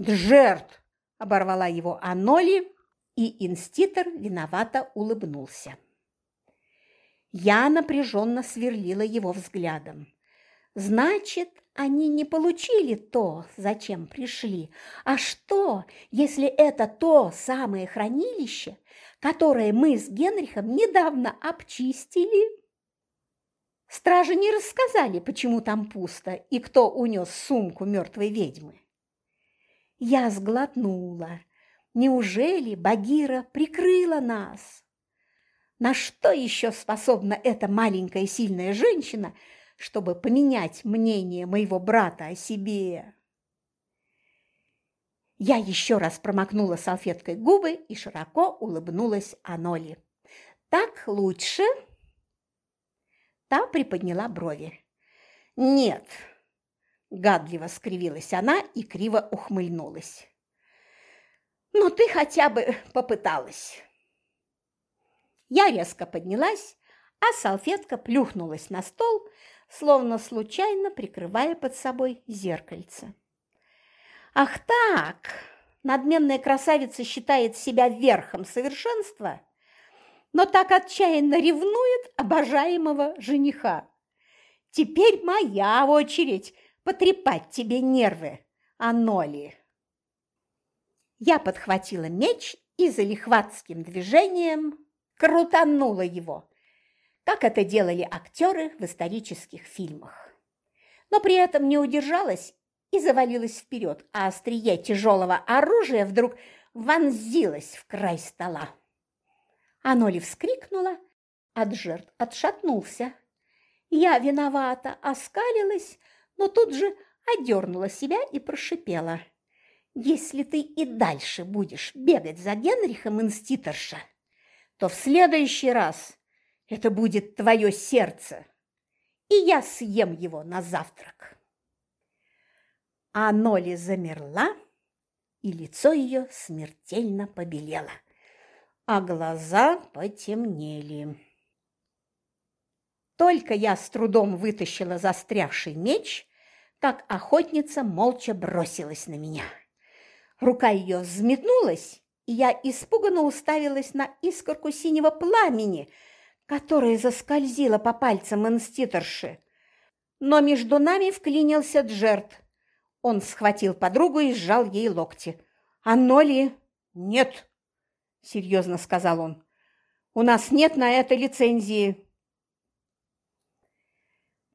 «Джерт!» – оборвала его Аноли, и инститор виновато улыбнулся. Я напряженно сверлила его взглядом. Значит, они не получили то, зачем пришли. А что, если это то самое хранилище, которое мы с Генрихом недавно обчистили? Стражи не рассказали, почему там пусто и кто унес сумку мертвой ведьмы. Я сглотнула. Неужели Багира прикрыла нас? На что еще способна эта маленькая сильная женщина – чтобы поменять мнение моего брата о себе. Я еще раз промокнула салфеткой губы и широко улыбнулась Аноли. «Так лучше?» Та приподняла брови. «Нет!» – гадливо скривилась она и криво ухмыльнулась. «Но ты хотя бы попыталась!» Я резко поднялась, а салфетка плюхнулась на стол, словно случайно прикрывая под собой зеркальце. «Ах так! Надменная красавица считает себя верхом совершенства, но так отчаянно ревнует обожаемого жениха. Теперь моя очередь потрепать тебе нервы, Аноли!» Я подхватила меч и залихватским движением крутанула его, как это делали актеры в исторических фильмах. Но при этом не удержалась и завалилась вперед, а острие тяжелого оружия вдруг вонзилось в край стола. Аноли вскрикнула, а Джерт отшатнулся. Я виновата, оскалилась, но тут же одернула себя и прошипела. «Если ты и дальше будешь бегать за Генрихом инститорша, то в следующий раз это будет твое сердце, и я съем его на завтрак. А Ноли замерла, и лицо ее смертельно побелело. а глаза потемнели. Только я с трудом вытащила застрявший меч, как охотница молча бросилась на меня. Рука ее взметнулась, я испуганно уставилась на искорку синего пламени, которая заскользила по пальцам инститорши. Но между нами вклинился Джерт. Он схватил подругу и сжал ей локти. «Оно ли?» «Нет», – серьезно сказал он. «У нас нет на это лицензии».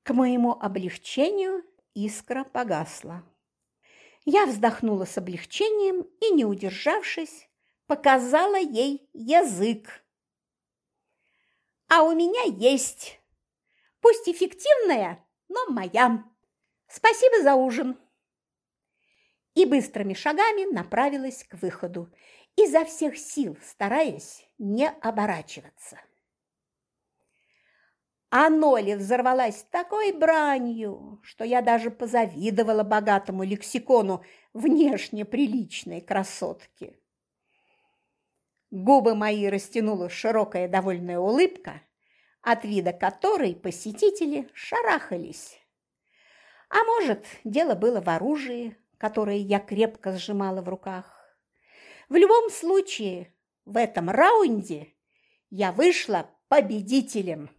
К моему облегчению искра погасла. Я вздохнула с облегчением и, не удержавшись, показала ей язык. «А у меня есть, пусть эффективная, но моя. Спасибо за ужин!» И быстрыми шагами направилась к выходу, изо всех сил стараясь не оборачиваться. А Ноли взорвалась такой бранью, что я даже позавидовала богатому лексикону внешне приличной красотки. Губы мои растянула широкая довольная улыбка, от вида которой посетители шарахались. А может, дело было в оружии, которое я крепко сжимала в руках. В любом случае, в этом раунде я вышла победителем.